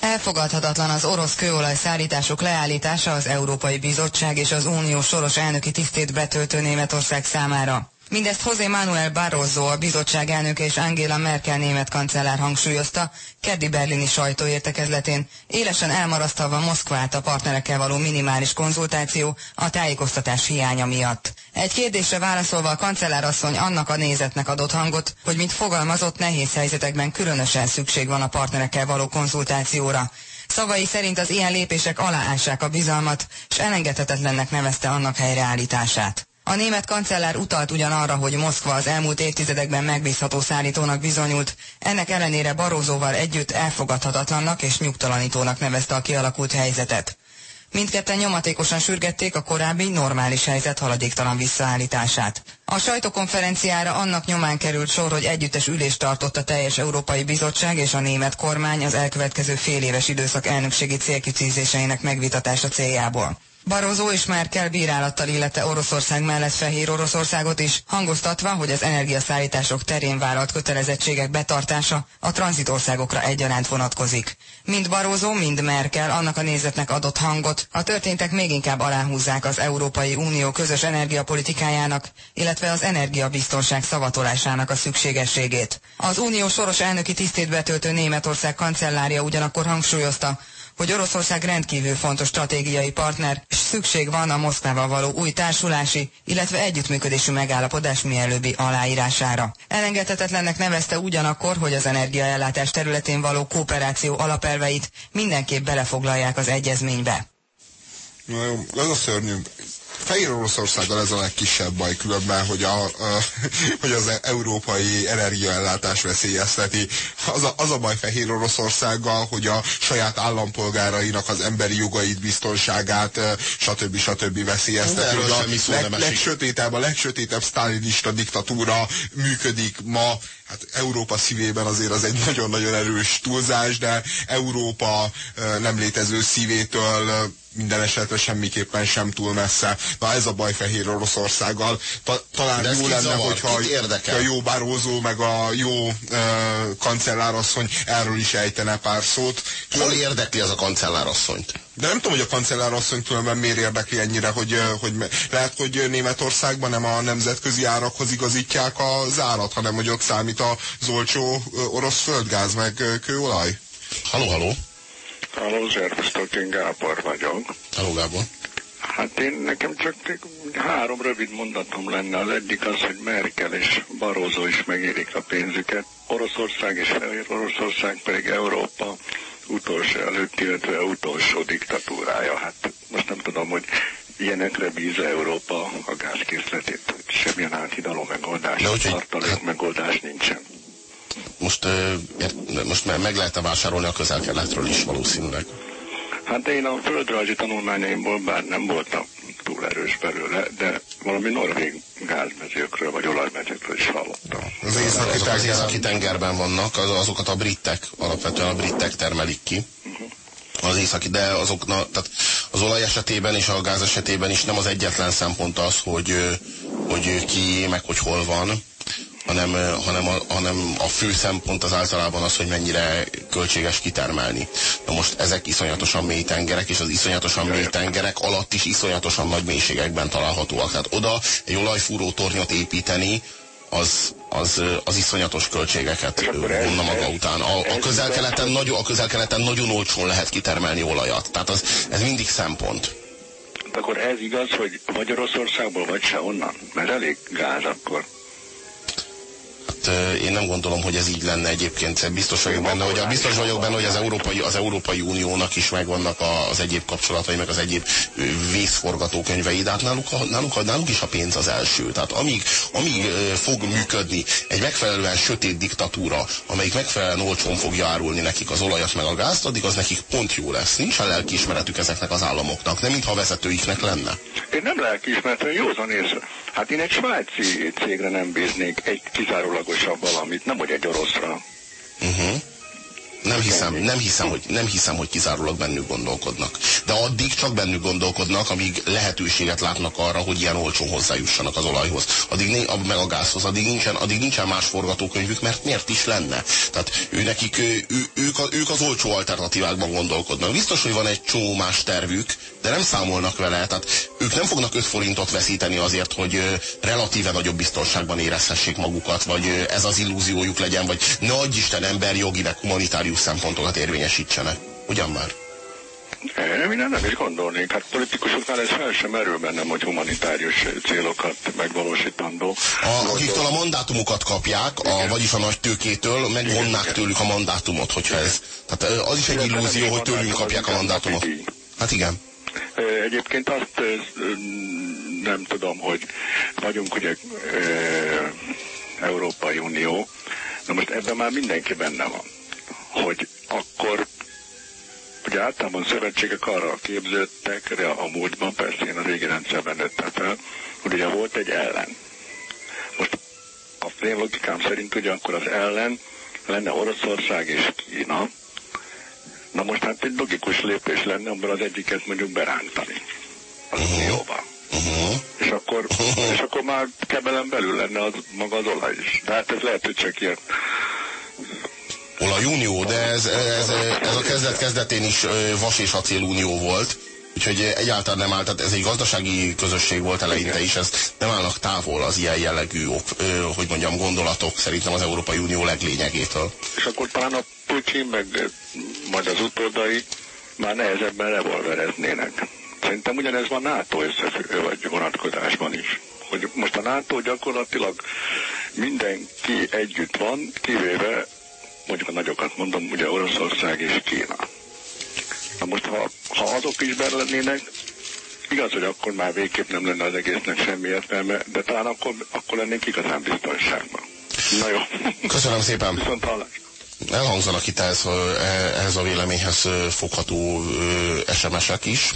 Elfogadhatatlan az orosz kőolaj szállítások leállítása az Európai Bizottság és az Unió soros elnöki tisztét betöltő Németország számára. Mindezt José Manuel Barroso, a bizottság elnöke és Angela Merkel német kancellár hangsúlyozta keddi berlini sajtóértekezletén, élesen elmarasztalva Moszkvát a partnerekkel való minimális konzultáció a tájékoztatás hiánya miatt. Egy kérdésre válaszolva a kancellárasszony annak a nézetnek adott hangot, hogy mint fogalmazott nehéz helyzetekben különösen szükség van a partnerekkel való konzultációra. Szavai szerint az ilyen lépések aláássák a bizalmat, és elengedhetetlennek nevezte annak helyreállítását. A német kancellár utalt ugyan arra, hogy Moszkva az elmúlt évtizedekben megbízható szállítónak bizonyult, ennek ellenére Barózóval együtt elfogadhatatlannak és nyugtalanítónak nevezte a kialakult helyzetet. Mindketten nyomatékosan sürgették a korábbi normális helyzet haladéktalan visszaállítását. A sajtókonferenciára annak nyomán került sor, hogy együttes ülést tartott a teljes Európai Bizottság és a német kormány az elkövetkező fél éves időszak elnökségi célkitűzéseinek megvitatása céljából. Barozó és Merkel bírálattal illette Oroszország mellett Fehér Oroszországot is, hangoztatva, hogy az energiaszállítások terén vállalt kötelezettségek betartása a tranzitországokra egyaránt vonatkozik. Mind Barozó, mind Merkel annak a nézetnek adott hangot, a történtek még inkább aláhúzzák az Európai Unió közös energiapolitikájának, illetve az energiabiztonság szavatolásának a szükségességét. Az Unió soros elnöki tisztét betöltő Németország kancellárja ugyanakkor hangsúlyozta, hogy Oroszország rendkívül fontos stratégiai partner, és szükség van a Moszkvával való új társulási, illetve együttműködési megállapodás mielőbbi aláírására. Elengedhetetlennek nevezte ugyanakkor, hogy az energiaellátás területén való kooperáció alapelveit mindenképp belefoglalják az egyezménybe. Na jó, az a szörnyű Fehér Oroszországgal ez a legkisebb baj különben, hogy, a, a, hogy az európai energiaellátás veszélyezteti. Az a, az a baj Fehér Oroszországgal, hogy a saját állampolgárainak az emberi jogait, biztonságát, stb. stb. veszélyezteti. Hogy a leg, legsötétebb, a legsötétebb sztálinista diktatúra működik ma hát Európa szívében azért az egy nagyon-nagyon erős túlzás, de Európa nem létező szívétől minden esetre semmiképpen sem túl messze. Na ez a baj Fehér Oroszországgal. Ta, talán De jó lenne, zavar, hogyha a jó Bárózó meg a jó e, kancellárasszony erről is ejtene pár szót. Hol érdekli az a kancellárasszonyt? De nem tudom, hogy a kancellárasszony különben miért érdekli ennyire, hogy, hogy lehet, hogy Németországban nem a nemzetközi árakhoz igazítják az árat, hanem hogy ott számít az olcsó orosz földgáz meg kőolaj. Haló, haló. Halló, szervusztok, én Gábor vagyok. Halló, Gábor. Hát én nekem csak három rövid mondatom lenne. Az egyik az, hogy Merkel és Barózó is megérik a pénzüket. Oroszország és Fehér Oroszország pedig Európa utolsó előtt, illetve utolsó diktatúrája. Hát most nem tudom, hogy ilyenekre bíz Európa a gázkészletét, hogy semmilyen áthidaló megoldás, tartalék megoldás nincsen most, most meg lehet-e vásárolni a közel-keletről is valószínűleg? Hát én a földrajzi tanulmányaimból bár nem voltam túl erős belőle, de valami norvég gázmezőkről vagy olajmezőkről is hallottam. Az északi, az északi tengerben vannak, az, azokat a britek, alapvetően a britek termelik ki. Uh-huh. Az északi, de azok, na, tehát az olaj esetében és a gáz esetében is nem az egyetlen szempont az, hogy, hogy ki, meg hogy hol van, hanem, hanem, a, hanem a fő szempont az általában az, hogy mennyire költséges kitermelni. Na most ezek iszonyatosan mély tengerek, és az iszonyatosan mély tengerek alatt is iszonyatosan nagy mélységekben találhatóak. Tehát oda egy olajfúró tornyot építeni, az, az, az iszonyatos költségeket vonna maga után. A, a közel-keleten nagyon, közel nagyon olcsón lehet kitermelni olajat. Tehát az, ez mindig szempont. Akkor ez igaz, hogy vagy Oroszországból, vagy se onnan? Mert elég gáz akkor én nem gondolom, hogy ez így lenne egyébként. Biztos vagyok benne, hogy, a, biztos vagyok benne, hogy az Európai, az Európai Uniónak is megvannak az egyéb kapcsolatai, meg az egyéb vészforgatókönyvei, de hát náluk, a, náluk, a, náluk is a pénz az első. Tehát amíg, amíg fog működni egy megfelelően sötét diktatúra, amelyik megfelelően olcsón fogja árulni nekik az olajat meg a gázt, addig az nekik pont jó lesz. Nincs a lelkiismeretük ezeknek az államoknak, nem mintha vezetőiknek lenne. Én nem lelkiismeret, józan észre. Hát én egy svájci cégre nem bíznék egy kizárólagosabb valamit, nem hogy egy oroszra. Uh-huh. Nem hiszem, nem hiszem, hogy, nem hiszem, hogy kizárólag bennük gondolkodnak. De addig csak bennük gondolkodnak, amíg lehetőséget látnak arra, hogy ilyen olcsón hozzájussanak az olajhoz. Addig meg a gázhoz, addig nincsen, addig nincsen más forgatókönyvük, mert miért is lenne? Tehát ő nekik, ő, ők, ők az olcsó alternatívákban gondolkodnak. Biztos, hogy van egy csomó más tervük, de nem számolnak vele. Tehát ők nem fognak 5 forintot veszíteni azért, hogy relatíve nagyobb biztonságban érezhessék magukat, vagy ez az illúziójuk legyen, vagy ne adj Isten ember jogi, meg humanitárius szempontokat érvényesítsenek. Ugyan már? Én nem is gondolnék. Hát politikusoknál ez fel sem merül bennem, hogy humanitárius célokat megvalósítandó. A, akiktől a mandátumokat kapják, a, vagyis a nagy tőkétől, megvonnák tőlük a mandátumot, hogyha ez. Tehát az is egy illúzió, hogy tőlünk kapják a mandátumot. Hát igen. Egyébként azt nem tudom, hogy vagyunk ugye Európai Unió, na most ebben már mindenki benne van, hogy akkor ugye általában szövetségek arra képződtek, de a múltban, persze én a régi rendszerben nőttem fel, hogy ugye volt egy ellen. Most a én logikám szerint ugye akkor az ellen lenne Oroszország és Kína, Na most hát egy logikus lépés lenne, abban az egyiket mondjuk berántani az unióba. Uh-huh. És, akkor, uh-huh. és akkor már kebelen belül lenne az, maga az olaj is. De hát ez lehet, hogy csak ilyen Olajunió, de ez, ez, ez a kezdet kezdetén is vas és acélunió volt. Úgyhogy egyáltalán nem állt, tehát ez egy gazdasági közösség volt eleinte is, ez nem állnak távol az ilyen jellegű, hogy mondjam, gondolatok szerintem az Európai Unió leglényegétől. És akkor talán a Putyin, meg majd az utódai már nehezebben revolvereznének. Szerintem ugyanez van NATO összefüggő vagy vonatkozásban is. Hogy most a NATO gyakorlatilag mindenki együtt van, kivéve mondjuk a nagyokat mondom, ugye Oroszország és Kína. Na most, ha, ha azok is benne lennének, igaz, hogy akkor már végképp nem lenne az egésznek semmi értelme, de talán akkor, akkor lennénk igazán biztonságban. Na jó. Köszönöm szépen. Viszont hallás. Elhangzanak itt ehhez, ehhez a véleményhez fogható SMS-ek is.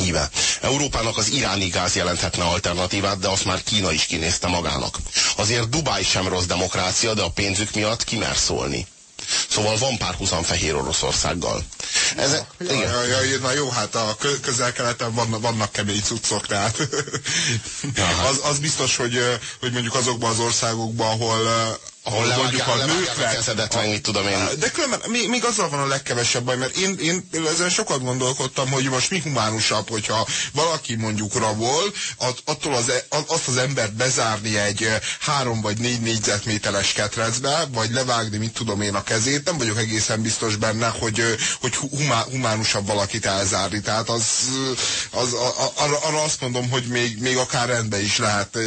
Íve. Európának az iráni gáz jelenthetne alternatívát, de azt már Kína is kinézte magának. Azért Dubáj sem rossz demokrácia, de a pénzük miatt kimer szólni. Szóval van párhuzam Fehér Oroszországgal. Ez, Ja, igen. ja, ja, na jó, hát a kö- közel-keleten vannak, vannak kemény cuccok, tehát hát. az, az biztos, hogy, hogy mondjuk azokban az országokban, ahol, ahol mondjuk a kezedet, meg mit tudom én. De különben még, még azzal van a legkevesebb baj, mert én, én ezen sokat gondolkodtam, hogy most mi humánusabb, hogyha valaki mondjuk rabol, at, attól az, e- azt az embert bezárni egy három vagy négy négyzetméteres ketrecbe, vagy levágni, mit tudom én a kezét, nem vagyok egészen biztos benne, hogy, hogy hu- humá, humánusabb valakit elzárni. Tehát az, az a, a, arra, arra azt mondom, hogy még, még akár rendben is lehet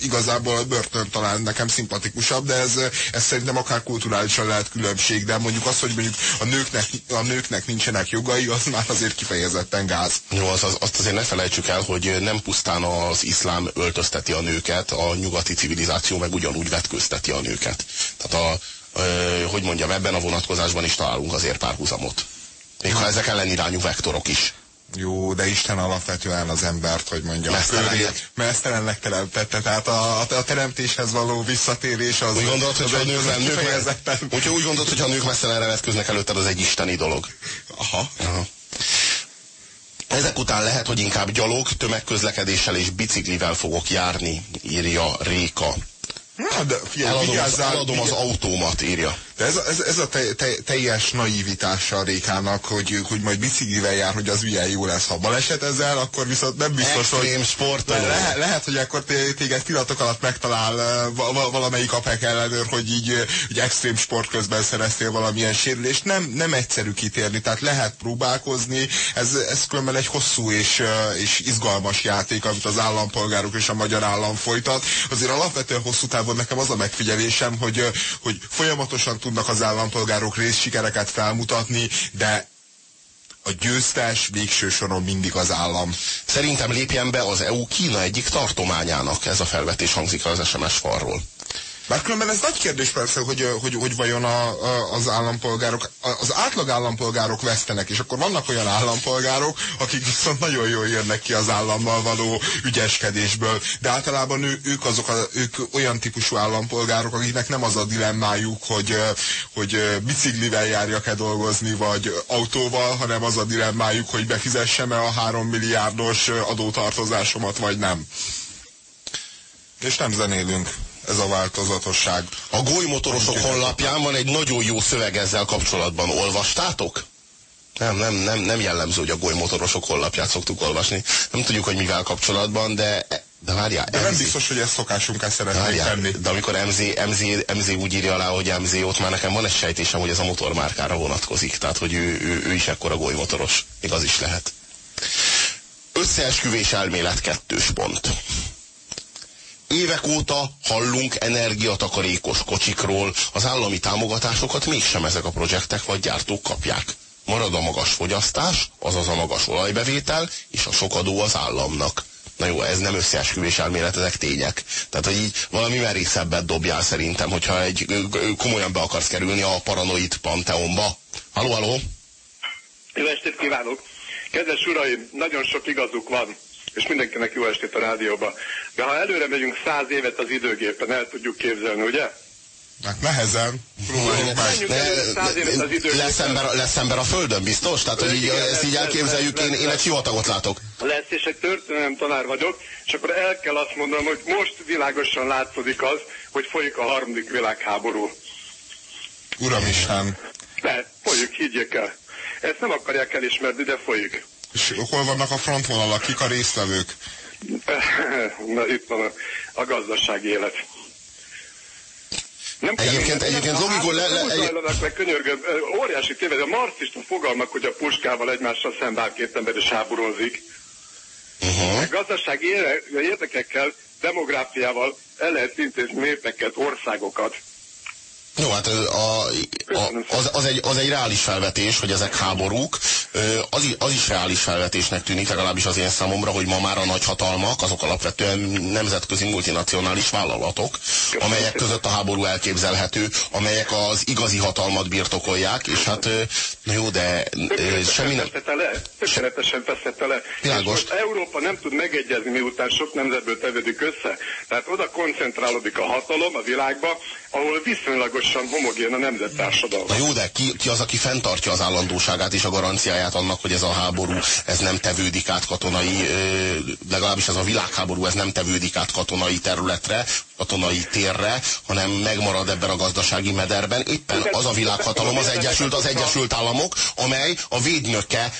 igazából a börtön talán nekem szimpatikusabb, de ez, ez szerintem akár kulturálisan lehet különbség, de mondjuk az, hogy mondjuk a nőknek, a nőknek nincsenek jogai, az már azért kifejezetten gáz. Jó, az, az, azt azért ne felejtsük el, hogy nem pusztán az iszlám öltözteti a nőket, a nyugati civilizáció meg ugyanúgy vetközteti a nőket. Tehát a, ö, hogy mondjam, ebben a vonatkozásban is találunk azért párhuzamot. Még ha ezek ellenirányú vektorok is. Jó, de Isten alapvetően az embert, hogy mondjam, Mesztelennek. teremtette, tehát a, a teremtéshez való visszatérés az, Úgy gondolod, hogy a nők, nők, kifejezetten... hogyha úgy gondolod, hogy ha a nők messzelenre vetköznek előtted, az egy isteni dolog. Aha. Aha. Ezek után lehet, hogy inkább gyalog, tömegközlekedéssel és biciklivel fogok járni, írja Réka. De figyelj, Eladom, az, vigyázzál, eladom az vigyázzál. autómat, írja. De ez, a- ez, ez a te, te, teljes naivitása a Rékának, hogy, hogy majd biciklivel jár, hogy az milyen jó lesz. Ha baleset ezzel, akkor viszont nem biztos, hogy... Extrém sportoló. Le, lehet, hogy akkor té- téged pillanatok alatt megtalál va- va- valamelyik APEC ellenőr, hogy így, így extrém sport közben szereztél valamilyen sérülést. Nem, nem egyszerű kitérni, tehát lehet próbálkozni. Ez, ez különben egy hosszú és, és izgalmas játék, amit az állampolgárok és a magyar állam folytat. Azért alapvetően hosszú távon nekem az a megfigyelésem, hogy, hogy folyamatosan tudnak az állampolgárok részsikereket felmutatni, de a győztes végső soron mindig az állam. Szerintem lépjen be az EU Kína egyik tartományának. Ez a felvetés hangzik az SMS falról. Bár különben ez nagy kérdés persze, hogy, hogy, hogy vajon a, a, az állampolgárok, az átlag állampolgárok vesztenek, és akkor vannak olyan állampolgárok, akik viszont nagyon jól jönnek ki az állammal való ügyeskedésből, de általában ő, ők azok a, ők olyan típusú állampolgárok, akiknek nem az a dilemmájuk, hogy, hogy biciklivel járjak-e dolgozni, vagy autóval, hanem az a dilemmájuk, hogy befizessem-e a három milliárdos adótartozásomat, vagy nem. És nem zenélünk. Ez a változatosság. A golymotorosok honlapján van egy nagyon jó szöveg ezzel kapcsolatban. Olvastátok? Nem, nem, nem, nem jellemző, hogy a golymotorosok honlapját szoktuk olvasni. Nem tudjuk, hogy mivel kapcsolatban, de, de várjál. De nem MZ biztos, hogy ezt szokásunk ezt szeretnénk Várjál, tenni. de amikor MZ, MZ, MZ úgy írja alá, hogy MZ, ott már nekem van egy sejtésem, hogy ez a motormárkára vonatkozik. Tehát, hogy ő, ő, ő is ekkora golymotoros. Még az is lehet. Összeesküvés elmélet kettős pont. Évek óta hallunk energiatakarékos kocsikról, az állami támogatásokat mégsem ezek a projektek vagy gyártók kapják. Marad a magas fogyasztás, azaz a magas olajbevétel, és a sok adó az államnak. Na jó, ez nem összeesküvés elmélet, ezek tények. Tehát, hogy így valami merészebbet dobjál szerintem, hogyha egy komolyan be akarsz kerülni a paranoid panteonba. Haló, haló? Jó estét kívánok! Kedves uraim, nagyon sok igazuk van, és mindenkinek jó estét a rádióba. De ha előre megyünk száz évet az időgépen, el tudjuk képzelni, ugye? Hát nehezen. Próbáljuk meg. Lesz ember, lesz ember a földön, biztos? Tehát, hogy így, ezt így elképzeljük, lesz, én, én egy sivatagot látok. Lesz, és egy történelem tanár vagyok, és akkor el kell azt mondanom, hogy most világosan látszódik az, hogy folyik a harmadik világháború. Uramisten. De folyik, higgyék el. Ezt nem akarják elismerni, de folyik. És hol vannak a frontvonalak, kik a résztvevők? Na, itt van a, a gazdasági élet. Nem kell Egyébként- minden- egyébként logikus, le- le- egy- meg, könyörgöm, óriási téved, a marxista fogalmak, hogy a puskával egymással szemben két ember és háborúzik. Uh-huh. A gazdasági érdekekkel, demográfiával el lehet intézni népeket, országokat. Jó, hát a, a, az, az, egy, az egy reális felvetés, hogy ezek háborúk. Az, az is reális felvetésnek tűnik, legalábbis az én számomra, hogy ma már a nagyhatalmak, azok alapvetően nemzetközi multinacionális vállalatok, amelyek között a háború elképzelhető, amelyek az igazi hatalmat birtokolják, és hát na jó, de semmi nem... le, tökéletesen veszette le. Világos. Most Európa nem tud megegyezni, miután sok nemzetből tevődik össze. Tehát oda koncentrálódik a hatalom a világba, ahol viszonylagosan homogén a nemzettársadalom. Na jó, de ki, ki az, aki fenntartja az állandóságát és a garanciáját annak, hogy ez a háború, ez nem tevődik át katonai, legalábbis ez a világháború, ez nem tevődik át katonai területre, katonai térre, hanem megmarad ebben a gazdasági mederben. Éppen az a világhatalom, az Egyesült, az Egyesült Államok, amely a védnöke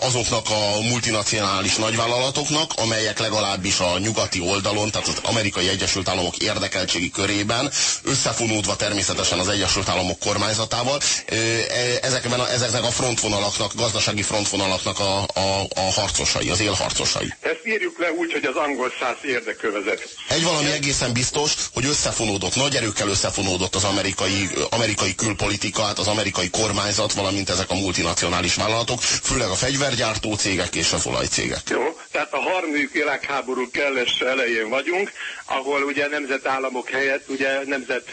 azoknak a multinacionális nagyvállalatoknak, amelyek legalábbis a nyugati oldalon, tehát az amerikai Egyesült Államok érdekeltségi körében, összefonódva természetesen az Egyesült Államok kormányzatával, e, ezekben a, ezeknek a frontvonalaknak, gazdasági frontvonalaknak a, a, a harcosai, az élharcosai. Ezt írjuk le úgy, hogy az angol száz érdekövezet. Egy valami ami egészen biztos, hogy összefonódott, nagy erőkkel összefonódott az amerikai, amerikai külpolitika, hát az amerikai kormányzat, valamint ezek a multinacionális vállalatok, főleg a fegyvergyártó cégek és az olajcégek. Jó, tehát a harmadik világháború kelles elején vagyunk, ahol ugye nemzetállamok helyett ugye nemzet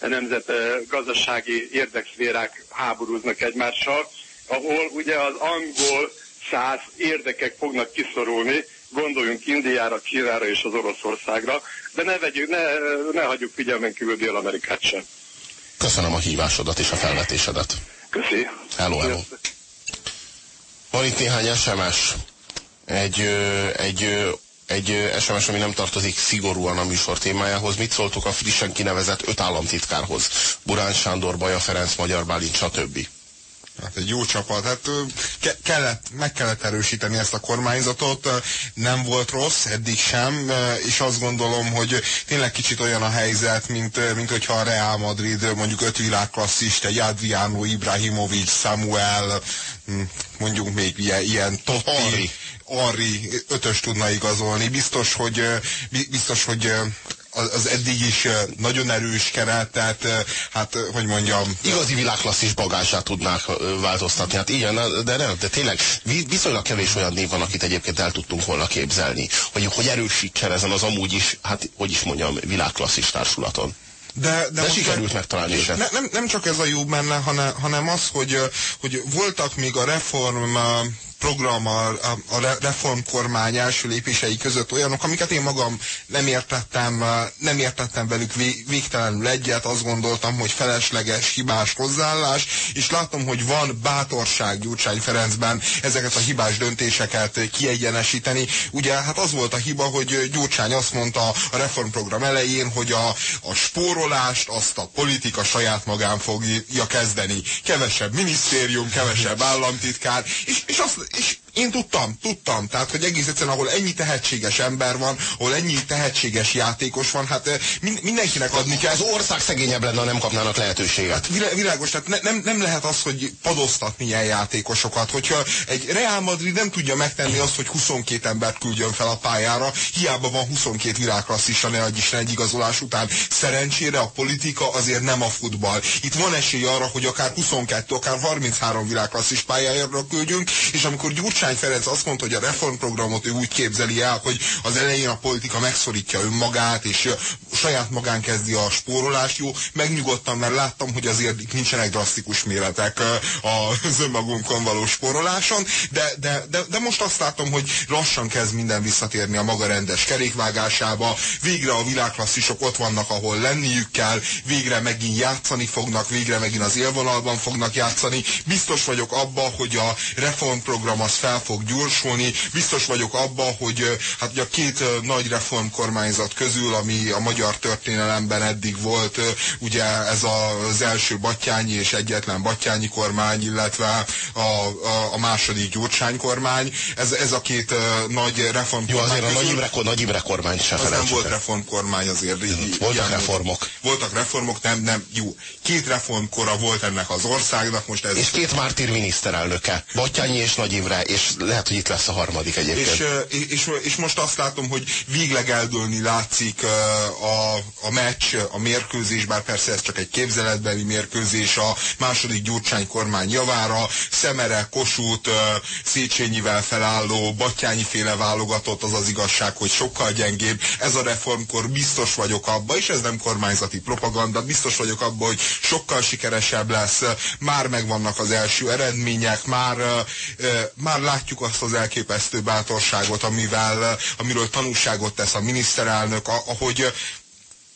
nemzet gazdasági érdekszférák háborúznak egymással, ahol ugye az angol száz érdekek fognak kiszorulni, gondoljunk Indiára, Kínára és az Oroszországra, de ne, vegyük, ne, ne hagyjuk figyelmen kívül Dél-Amerikát sem. Köszönöm a hívásodat és a felvetésedet. Köszi. Hello, hello. Van itt néhány SMS. Egy, egy, egy SMS, ami nem tartozik szigorúan a műsor témájához. Mit szóltok a frissen kinevezett öt államtitkárhoz? Burán Sándor, Baja Ferenc, Magyar Bálint, stb. Hát egy jó csapat. Hát ke kellett, meg kellett erősíteni ezt a kormányzatot. Nem volt rossz, eddig sem, és azt gondolom, hogy tényleg kicsit olyan a helyzet, mint, mint hogyha a Real Madrid mondjuk öt világklasszist, egy Adriano, Ibrahimovic, Samuel, hm, mondjuk még ilyen, ilyen Totti, Ari ötös tudna igazolni. Biztos, hogy, biztos, hogy az eddig is nagyon erős keret, tehát hát, hogy mondjam... Igazi világklasszis bagását tudnák változtatni. Hát igen, de, nem, de tényleg viszonylag kevés olyan név van, akit egyébként el tudtunk volna képzelni, hogy, hogy erősítsen ezen az amúgy is, hát hogy is mondjam, világklasszis társulaton. De, de, de sikerült megtalálni is. Ne, nem, nem csak ez a jó benne, hanem, hanem az, hogy, hogy voltak még a reform program, a, a, a reformkormány első lépései között olyanok, amiket én magam nem értettem, nem értettem velük végtelenül egyet, azt gondoltam, hogy felesleges, hibás hozzáállás, és látom, hogy van bátorság Gyurcsány Ferencben ezeket a hibás döntéseket kiegyenesíteni. Ugye hát az volt a hiba, hogy Gyurcsány azt mondta a reformprogram elején, hogy a, a spórolást azt a politika saját magán fogja kezdeni. Kevesebb minisztérium, kevesebb államtitkár, és, és azt, és én tudtam, tudtam, tehát, hogy egész egyszerűen, ahol ennyi tehetséges ember van, ahol ennyi tehetséges játékos van, hát eh, mindenkinek adni kell. Az ország szegényebb lenne, ha nem kapnának lehetőséget. Hát világos, tehát ne, nem, nem lehet az, hogy padoztatni ilyen játékosokat. Hogyha egy Real Madrid nem tudja megtenni azt, hogy 22 embert küldjön fel a pályára, hiába van 22 világklasszisa, ne adj Isten egy igazolás után. Szerencsére a politika azért nem a futball. Itt van esély arra, hogy akár 22, akár 33 világklasszis pályára küldjünk, és amikor Gyurcsány Gyurcsány Ferenc azt mondta, hogy a reformprogramot ő úgy képzeli el, hogy az elején a politika megszorítja önmagát, és saját magán kezdi a spórolást. Jó, megnyugodtam, mert láttam, hogy azért nincsenek drasztikus méretek az önmagunkon való spóroláson, de, de, de, de most azt látom, hogy lassan kezd minden visszatérni a maga rendes kerékvágásába, végre a világklasszisok ott vannak, ahol lenniük kell, végre megint játszani fognak, végre megint az élvonalban fognak játszani. Biztos vagyok abba, hogy a reformprogram az fel fog gyorsulni. Biztos vagyok abban, hogy hát ugye a két nagy reformkormányzat közül, ami a magyar történelemben eddig volt, ugye ez az első Battyányi és egyetlen Battyányi kormány, illetve a, a, a második Gyurcsány kormány. Ez, ez a két nagy reformkormány. Jó, azért közül, a Nagy Imre, Nagy Imre kormány se Az nem volt reformkormány azért. Így, voltak reformok. Voltak reformok, nem, nem, jó. Két reformkora volt ennek az országnak, most ez... És két mártír miniszterelnöke. Battyányi és Nagy Imre, és és lehet, hogy itt lesz a harmadik egyébként. És, és, és most azt látom, hogy végleg eldőlni látszik a, a meccs, a mérkőzés, bár persze ez csak egy képzeletbeli mérkőzés, a második Gyurcsány kormány javára, Szemere, Kossuth, Széchenyivel felálló, Battyányi féle válogatott, az az igazság, hogy sokkal gyengébb. Ez a reformkor biztos vagyok abba, és ez nem kormányzati propaganda, biztos vagyok abba, hogy sokkal sikeresebb lesz, már megvannak az első eredmények, már, már látjuk azt az elképesztő bátorságot, amivel, amiről tanúságot tesz a miniszterelnök, ahogy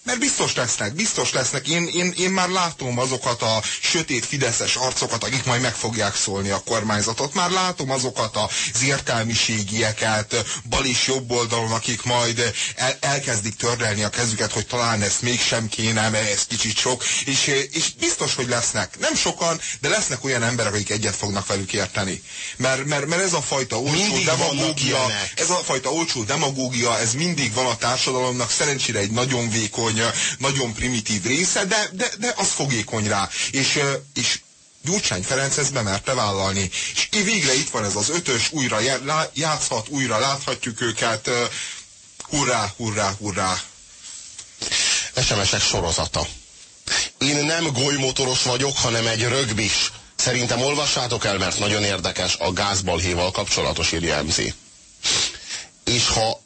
mert biztos lesznek, biztos lesznek. Én, én, én már látom azokat a sötét fideszes arcokat, akik majd meg fogják szólni a kormányzatot. Már látom azokat az értelmiségieket bal és jobb oldalon, akik majd el, elkezdik törlelni a kezüket, hogy talán ezt mégsem kéne, mert ez kicsit sok. És, és biztos, hogy lesznek. Nem sokan, de lesznek olyan emberek, akik egyet fognak velük érteni. Mert, mert, mert ez a fajta olcsó Mindig demagógia, ez a fajta olcsó demagógia, ez mindig van a társadalomnak, szerencsére egy nagyon vékony fogékony, nagyon primitív része, de, de, de az fogékony rá. És, és Gyurcsány Ferenc ezt bemerte vállalni. És végre itt van ez az ötös, újra játszhat, újra láthatjuk őket. Hurrá, hurrá, hurrá. SMS-ek sorozata. Én nem golymotoros vagyok, hanem egy rögbis. Szerintem olvassátok el, mert nagyon érdekes a gázbalhéval kapcsolatos írja MZ. És ha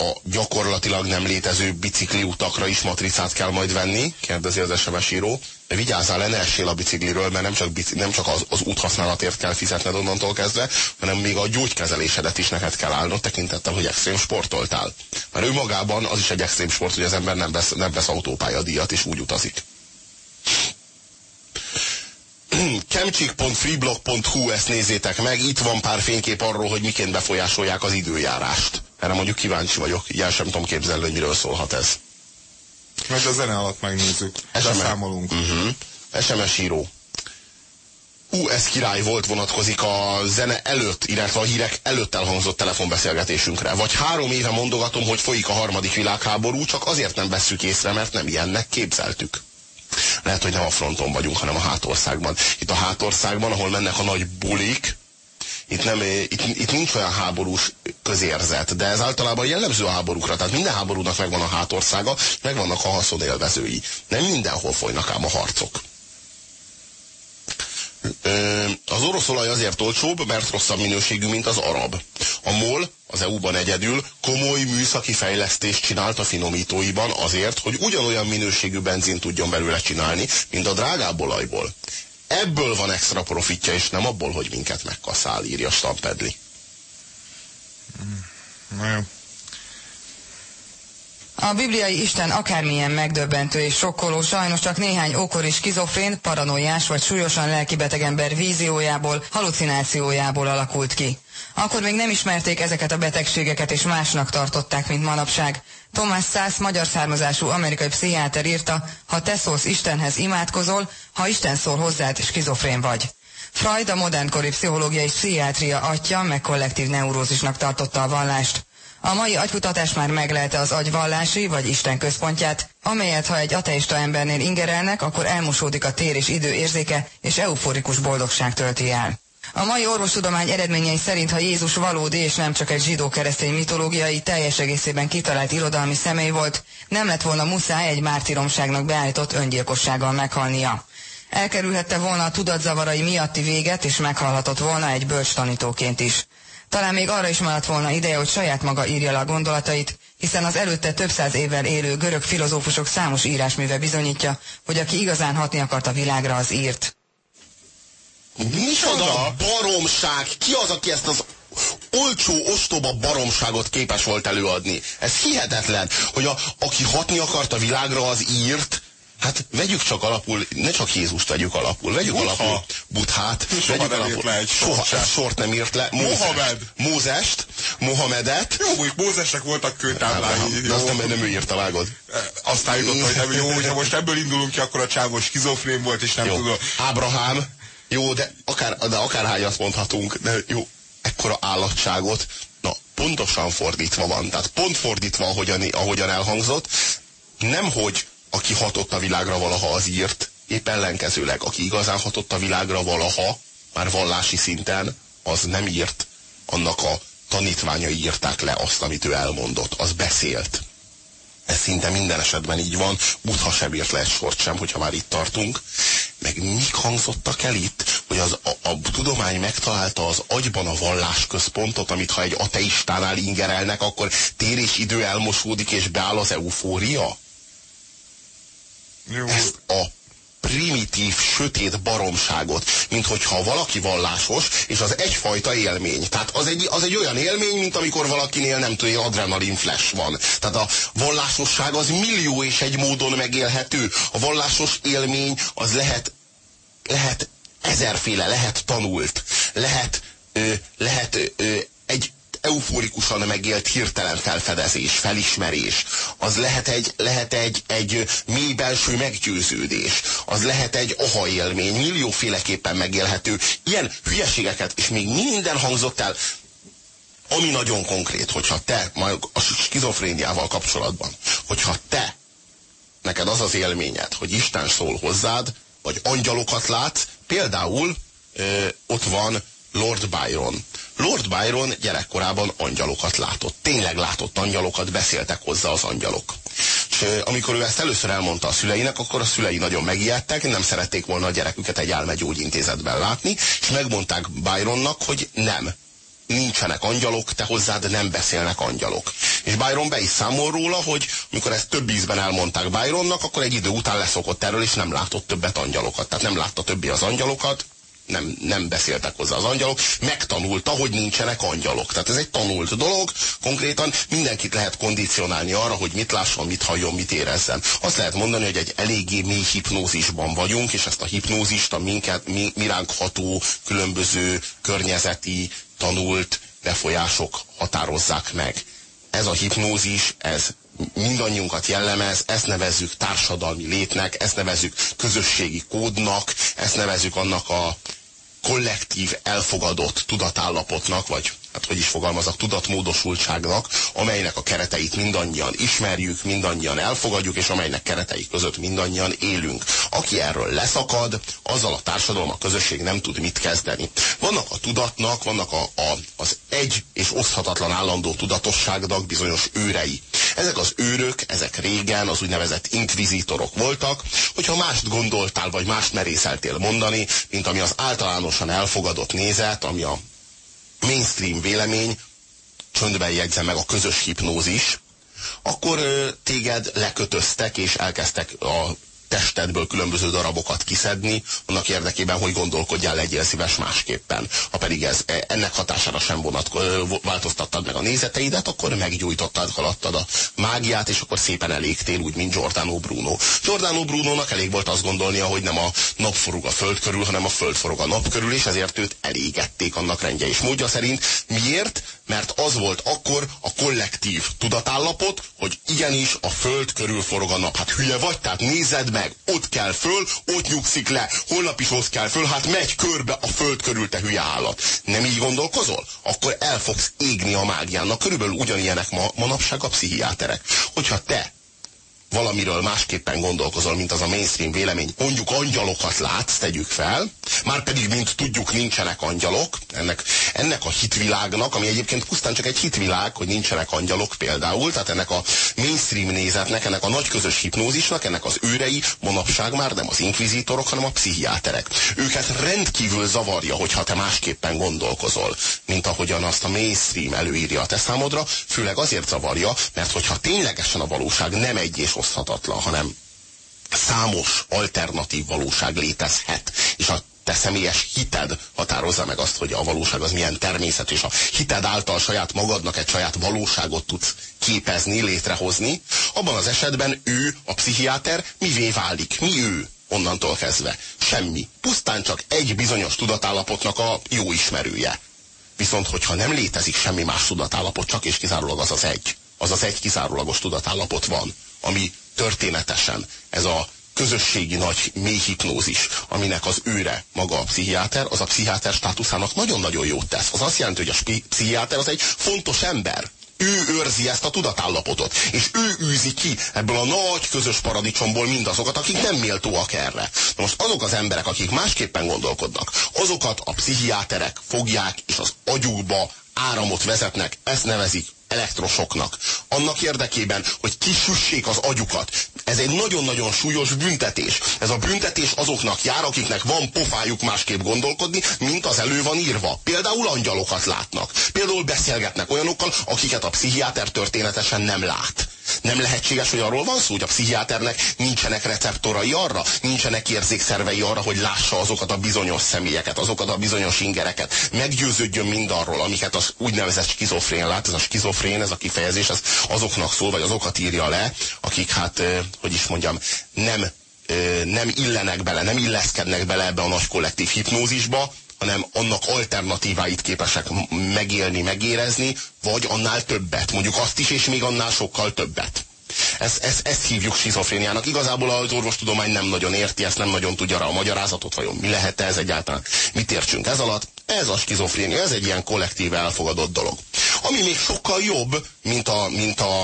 a gyakorlatilag nem létező bicikli utakra is matricát kell majd venni? Kérdezi az SMS író. De vigyázzál ne essél a bicikliről, mert nem csak, bici, nem csak az, az úthasználatért kell fizetned onnantól kezdve, hanem még a gyógykezelésedet is neked kell állnod, tekintettel, hogy extrém sportoltál. Mert ő magában az is egy extrém sport, hogy az ember nem vesz, nem vesz autópályadíjat, és úgy utazik. Kemcsik.freeblog.hu, ezt nézzétek meg, itt van pár fénykép arról, hogy miként befolyásolják az időjárást. Erre mondjuk kíváncsi vagyok, ilyen sem tudom képzelni, hogy miről szólhat ez. Majd a zene alatt megnézzük, SMS, számolunk. Uh-huh. SMS író. Ú, ez király volt, vonatkozik a zene előtt, illetve a hírek előtt elhangzott telefonbeszélgetésünkre. Vagy három éve mondogatom, hogy folyik a harmadik világháború, csak azért nem vesszük észre, mert nem ilyennek képzeltük. Lehet, hogy nem a fronton vagyunk, hanem a hátországban. Itt a hátországban, ahol mennek a nagy bulik, itt, nem, itt, itt nincs olyan háborús közérzet, de ez általában jellemző a háborúkra. Tehát minden háborúnak megvan a hátországa, megvannak a haszonélvezői. Nem mindenhol folynak ám a harcok. Az orosz olaj azért olcsóbb, mert rosszabb minőségű, mint az arab. A MOL az EU-ban egyedül komoly műszaki fejlesztést csinált a finomítóiban azért, hogy ugyanolyan minőségű benzin tudjon belőle csinálni, mint a drágább olajból. Ebből van extra profitja, és nem abból, hogy minket megkaszál, írja Stampedli. Na jó. A bibliai Isten akármilyen megdöbbentő és sokkoló, sajnos csak néhány ókori skizofrén, paranoiás vagy súlyosan lelkibeteg ember víziójából, halucinációjából alakult ki. Akkor még nem ismerték ezeket a betegségeket, és másnak tartották, mint manapság. Thomas Szász, magyar származású amerikai pszichiáter írta, ha te szólsz Istenhez imádkozol, ha Isten szól hozzád, skizofrén vagy. Freud a modernkori pszichológiai pszichiátria atya, meg kollektív neurózisnak tartotta a vallást. A mai agykutatás már meglelte az agy vallási vagy Isten központját, amelyet ha egy ateista embernél ingerelnek, akkor elmosódik a tér és idő érzéke, és euforikus boldogság tölti el. A mai orvostudomány eredményei szerint, ha Jézus valódi és nem csak egy zsidó-keresztény mitológiai, teljes egészében kitalált irodalmi személy volt, nem lett volna muszáj egy mártiromságnak beállított öngyilkossággal meghalnia. Elkerülhette volna a tudatzavarai miatti véget, és meghalhatott volna egy bölcs tanítóként is. Talán még arra is maradt volna ideje, hogy saját maga írja le a gondolatait, hiszen az előtte több száz évvel élő görög filozófusok számos írásműve bizonyítja, hogy aki igazán hatni akart a világra, az írt. Micsoda baromság! Ki az, aki ezt az olcsó, ostoba baromságot képes volt előadni? Ez hihetetlen, hogy a, aki hatni akart a világra, az írt, Hát vegyük csak alapul, ne csak Jézust vegyük alapul, vegyük Butha. alapul Buthát, soha vegyük alapul. Le egy soha egy sort nem írt le. Mohamed. Mózest, Mohamedet. Jó, hogy Mózesnek voltak kőtáblái. De azt nem, nem ő írta, vágod. Aztán jutott, hogy nem jó, hogyha most ebből indulunk ki, akkor a csávos skizofrén volt, és nem jó. tudom. Ábrahám, jó, de, akár, de akárhányat mondhatunk, de jó, ekkora állatságot, na, pontosan fordítva van. Tehát pont fordítva, ahogyan, ahogyan elhangzott, nem hogy aki hatott a világra valaha az írt, épp ellenkezőleg, aki igazán hatott a világra valaha, már vallási szinten, az nem írt. annak a tanítványai írták le azt, amit ő elmondott. Az beszélt. Ez szinte minden esetben így van. Buddha sem írt le egy sort sem, hogyha már itt tartunk. Meg mik hangzottak el itt, hogy az, a, a tudomány megtalálta az agyban a vallásközpontot, amit ha egy ateistánál ingerelnek, akkor tér és idő elmosódik, és beáll az eufória? Jó. Ezt a primitív, sötét baromságot, mint hogyha valaki vallásos, és az egyfajta élmény. Tehát az egy, az egy olyan élmény, mint amikor valakinél nem tudja, adrenalin flash van. Tehát a vallásosság az millió és egy módon megélhető. A vallásos élmény az lehet, lehet ezerféle, lehet tanult, lehet, ö, lehet ö, egy euforikusan megélt hirtelen felfedezés, felismerés, az lehet egy, lehet egy, egy mély belső meggyőződés, az lehet egy aha élmény, millióféleképpen megélhető. Ilyen hülyeségeket, és még minden hangzott el, ami nagyon konkrét, hogyha te, majd a skizofréniával kapcsolatban, hogyha te, neked az az élményed, hogy Isten szól hozzád, vagy angyalokat látsz, például ö, ott van Lord Byron. Lord Byron gyerekkorában angyalokat látott. Tényleg látott angyalokat, beszéltek hozzá az angyalok. És amikor ő ezt először elmondta a szüleinek, akkor a szülei nagyon megijedtek, nem szerették volna a gyereküket egy elmegyógyintézetben látni, és megmondták Byronnak, hogy nem, nincsenek angyalok, te hozzád nem beszélnek angyalok. És Byron be is számol róla, hogy amikor ezt több ízben elmondták Byronnak, akkor egy idő után leszokott erről, és nem látott többet angyalokat. Tehát nem látta többi az angyalokat, nem, nem beszéltek hozzá az angyalok, megtanulta, hogy nincsenek angyalok. Tehát ez egy tanult dolog, konkrétan mindenkit lehet kondicionálni arra, hogy mit lásson, mit halljon, mit érezzen. Azt lehet mondani, hogy egy eléggé mély hipnózisban vagyunk, és ezt a hipnózist a minket, mi, miránk ható, különböző környezeti, tanult befolyások határozzák meg. Ez a hipnózis, ez mindannyiunkat jellemez, ezt nevezzük társadalmi létnek, ezt nevezzük közösségi kódnak, ezt nevezzük annak a kollektív elfogadott tudatállapotnak, vagy hát hogy is fogalmazok, tudatmódosultságnak, amelynek a kereteit mindannyian ismerjük, mindannyian elfogadjuk, és amelynek keretei között mindannyian élünk. Aki erről leszakad, azzal a társadalom, a közösség nem tud mit kezdeni. Vannak a tudatnak, vannak a, a, az egy és oszthatatlan állandó tudatosságnak bizonyos őrei. Ezek az őrök, ezek régen az úgynevezett inkvizítorok voltak, hogyha mást gondoltál, vagy mást merészeltél mondani, mint ami az általánosan elfogadott nézet, ami a mainstream vélemény, csöndben jegyzem meg a közös hipnózis, akkor téged lekötöztek, és elkezdtek a testedből különböző darabokat kiszedni, annak érdekében, hogy gondolkodjál, legyél szíves másképpen. Ha pedig ez e, ennek hatására sem vonat, változtattad meg a nézeteidet, akkor meggyújtottad, haladtad a mágiát, és akkor szépen elégtél, úgy, mint Giordano Bruno. Giordano Bruno-nak elég volt azt gondolnia, hogy nem a nap forog a föld körül, hanem a föld forog a nap körül, és ezért őt elégették annak rendje és módja szerint. Miért? Mert az volt akkor a kollektív tudatállapot, hogy igenis a föld körül forog a nap. Hát hülye vagy, tehát nézed meg, ott kell föl, ott nyugszik le, holnap is ott kell föl, hát megy körbe a föld körül, te hülye állat. Nem így gondolkozol? Akkor el fogsz égni a mágiának. Körülbelül ugyanilyenek ma, manapság a pszichiáterek. Hogyha te valamiről másképpen gondolkozol, mint az a mainstream vélemény. Mondjuk angyalokat látsz, tegyük fel, már pedig, mint tudjuk, nincsenek angyalok. Ennek, ennek a hitvilágnak, ami egyébként pusztán csak egy hitvilág, hogy nincsenek angyalok például, tehát ennek a mainstream nézetnek, ennek a nagy közös hipnózisnak, ennek az őrei manapság már nem az inkvizítorok, hanem a pszichiáterek. Őket rendkívül zavarja, hogyha te másképpen gondolkozol, mint ahogyan azt a mainstream előírja a te számodra, főleg azért zavarja, mert hogyha ténylegesen a valóság nem egy és oszthatatlan, hanem számos alternatív valóság létezhet, és a te személyes hited határozza meg azt, hogy a valóság az milyen természet, és a hited által saját magadnak egy saját valóságot tudsz képezni, létrehozni, abban az esetben ő, a pszichiáter, mivé válik? Mi ő? Onnantól kezdve. Semmi. Pusztán csak egy bizonyos tudatállapotnak a jó ismerője. Viszont, hogyha nem létezik semmi más tudatállapot, csak és kizárólag az az egy, az az egy kizárólagos tudatállapot van, ami történetesen ez a közösségi nagy mély hipnózis, aminek az őre maga a pszichiáter, az a pszichiáter státuszának nagyon-nagyon jót tesz. Az azt jelenti, hogy a pszichiáter az egy fontos ember. Ő őrzi ezt a tudatállapotot, és ő űzi ki ebből a nagy közös paradicsomból mindazokat, akik nem méltóak erre. Na most azok az emberek, akik másképpen gondolkodnak, azokat a pszichiáterek fogják, és az agyukba áramot vezetnek, ezt nevezik elektrosoknak. Annak érdekében, hogy kisüssék az agyukat. Ez egy nagyon-nagyon súlyos büntetés. Ez a büntetés azoknak jár, akiknek van pofájuk másképp gondolkodni, mint az elő van írva. Például angyalokat látnak. Például beszélgetnek olyanokkal, akiket a pszichiáter történetesen nem lát. Nem lehetséges, hogy arról van szó, hogy a pszichiáternek nincsenek receptorai arra, nincsenek érzékszervei arra, hogy lássa azokat a bizonyos személyeket, azokat a bizonyos ingereket. Meggyőződjön mindarról, amiket az úgynevezett skizofrén lát. Ez a skizofrén, ez a kifejezés, ez azoknak szól, vagy azokat írja le, akik hát, hogy is mondjam, nem nem illenek bele, nem illeszkednek bele ebbe a nagy kollektív hipnózisba, hanem annak alternatíváit képesek megélni, megérezni, vagy annál többet. Mondjuk azt is, és még annál sokkal többet. Ezt, ezt, ezt hívjuk schizofréniának. Igazából az orvostudomány nem nagyon érti, ezt nem nagyon tudja rá a magyarázatot, vajon mi lehet ez egyáltalán. Mit értsünk ez alatt? Ez a schizofrénia, ez egy ilyen kollektív elfogadott dolog. Ami még sokkal jobb, mint a, mint a,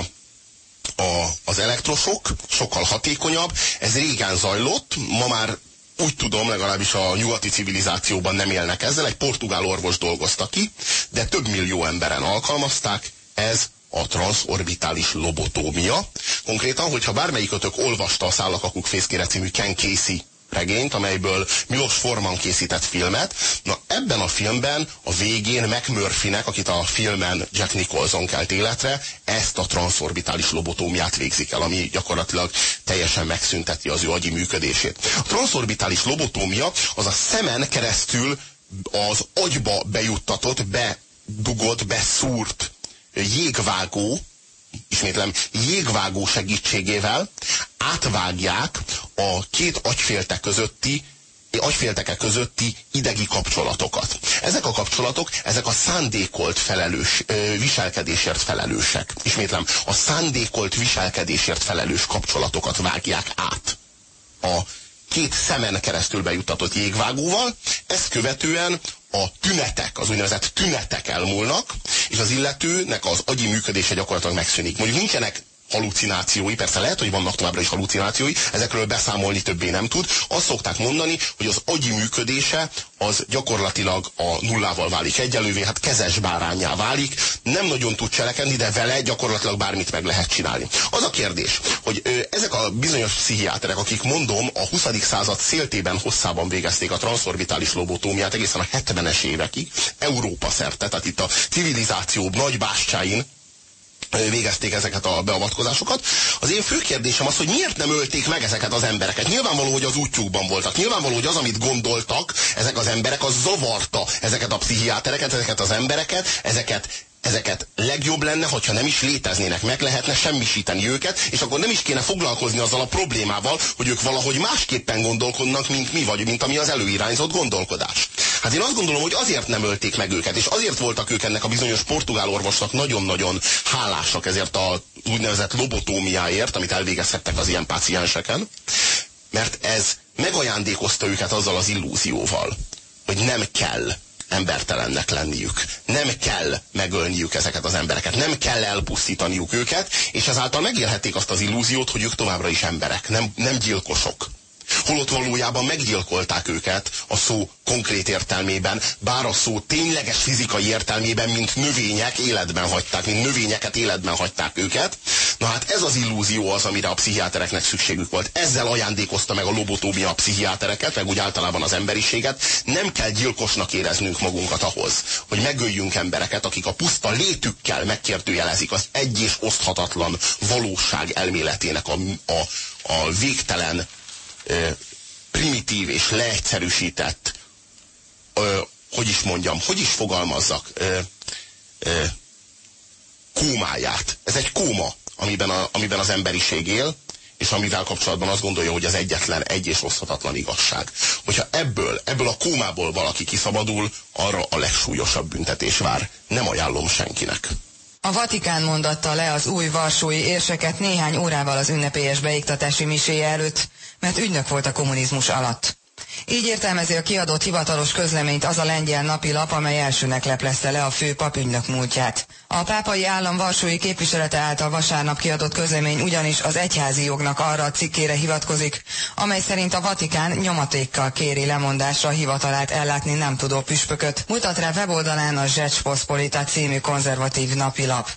a, az elektrosok, sokkal hatékonyabb. Ez régen zajlott, ma már úgy tudom, legalábbis a nyugati civilizációban nem élnek ezzel, egy portugál orvos dolgozta ki, de több millió emberen alkalmazták, ez a transzorbitális lobotómia. Konkrétan, hogyha bármelyikötök olvasta a Szállakakuk fészkére című Ken Casey regényt, amelyből Milos Forman készített filmet. Na ebben a filmben a végén McMurphynek, akit a filmen Jack Nicholson kelt életre, ezt a transzorbitális lobotómiát végzik el, ami gyakorlatilag teljesen megszünteti az ő agyi működését. A transzorbitális lobotómia az a szemen keresztül az agyba bejuttatott, bedugott, beszúrt jégvágó, ismétlem, jégvágó segítségével átvágják a két agyféltek közötti agyfélteke közötti idegi kapcsolatokat. Ezek a kapcsolatok, ezek a szándékolt felelős, viselkedésért felelősek. Ismétlem, a szándékolt viselkedésért felelős kapcsolatokat vágják át. A két szemen keresztül bejutatott jégvágóval, ezt követően a tünetek, az úgynevezett tünetek elmúlnak, és az illetőnek az agyi működése gyakorlatilag megszűnik. Mondjuk nincsenek halucinációi, persze lehet, hogy vannak továbbra is halucinációi, ezekről beszámolni többé nem tud. Azt szokták mondani, hogy az agyi működése az gyakorlatilag a nullával válik egyelővé, hát kezes bárányá válik, nem nagyon tud cselekedni, de vele gyakorlatilag bármit meg lehet csinálni. Az a kérdés, hogy ö, ezek a bizonyos pszichiáterek, akik mondom a 20. század széltében hosszában végezték a transzorbitális lobotómiát egészen a 70-es évekig, Európa szerte, tehát itt a civilizáció nagy bástyáin, végezték ezeket a beavatkozásokat. Az én fő kérdésem az, hogy miért nem ölték meg ezeket az embereket. Nyilvánvaló, hogy az útjukban voltak. Nyilvánvaló, hogy az, amit gondoltak ezek az emberek, az zavarta ezeket a pszichiátereket, ezeket az embereket, ezeket ezeket legjobb lenne, hogyha nem is léteznének, meg lehetne semmisíteni őket, és akkor nem is kéne foglalkozni azzal a problémával, hogy ők valahogy másképpen gondolkodnak, mint mi, vagy mint ami az előirányzott gondolkodás. Hát én azt gondolom, hogy azért nem ölték meg őket, és azért voltak ők ennek a bizonyos portugál orvosnak nagyon-nagyon hálásak ezért a úgynevezett lobotómiáért, amit elvégezhettek az ilyen pácienseken, mert ez megajándékozta őket azzal az illúzióval, hogy nem kell embertelennek lenniük. Nem kell megölniük ezeket az embereket, nem kell elpusztítaniuk őket, és ezáltal megélhetik azt az illúziót, hogy ők továbbra is emberek, nem, nem gyilkosok. Holott valójában meggyilkolták őket a szó konkrét értelmében, bár a szó tényleges fizikai értelmében, mint növények életben hagyták, mint növényeket életben hagyták őket. Na hát ez az illúzió az, amire a pszichiátereknek szükségük volt. Ezzel ajándékozta meg a lobotómia a pszichiátereket, meg úgy általában az emberiséget. Nem kell gyilkosnak éreznünk magunkat ahhoz, hogy megöljünk embereket, akik a puszta létükkel megkérdőjelezik az egy és oszthatatlan valóság elméletének a, a, a végtelen primitív és leegyszerűsített, hogy is mondjam, hogy is fogalmazzak, kómáját. Ez egy kóma, amiben, a, amiben az emberiség él, és amivel kapcsolatban azt gondolja, hogy az egyetlen egy és oszthatatlan igazság. Hogyha ebből, ebből a kómából valaki kiszabadul, arra a legsúlyosabb büntetés vár. Nem ajánlom senkinek. A Vatikán mondatta le az új varsói érseket néhány órával az ünnepélyes beiktatási miséje előtt, mert ügynök volt a kommunizmus alatt. Így értelmezi a kiadott hivatalos közleményt az a lengyel napilap, amely elsőnek leplezte le a főpap ügynök múltját. A pápai állam varsói képviselete által vasárnap kiadott közlemény ugyanis az egyházi jognak arra a cikkére hivatkozik, amely szerint a Vatikán nyomatékkal kéri lemondásra a hivatalát ellátni nem tudó püspököt, mutat rá weboldalán a Zsecsposzpolita című konzervatív napilap.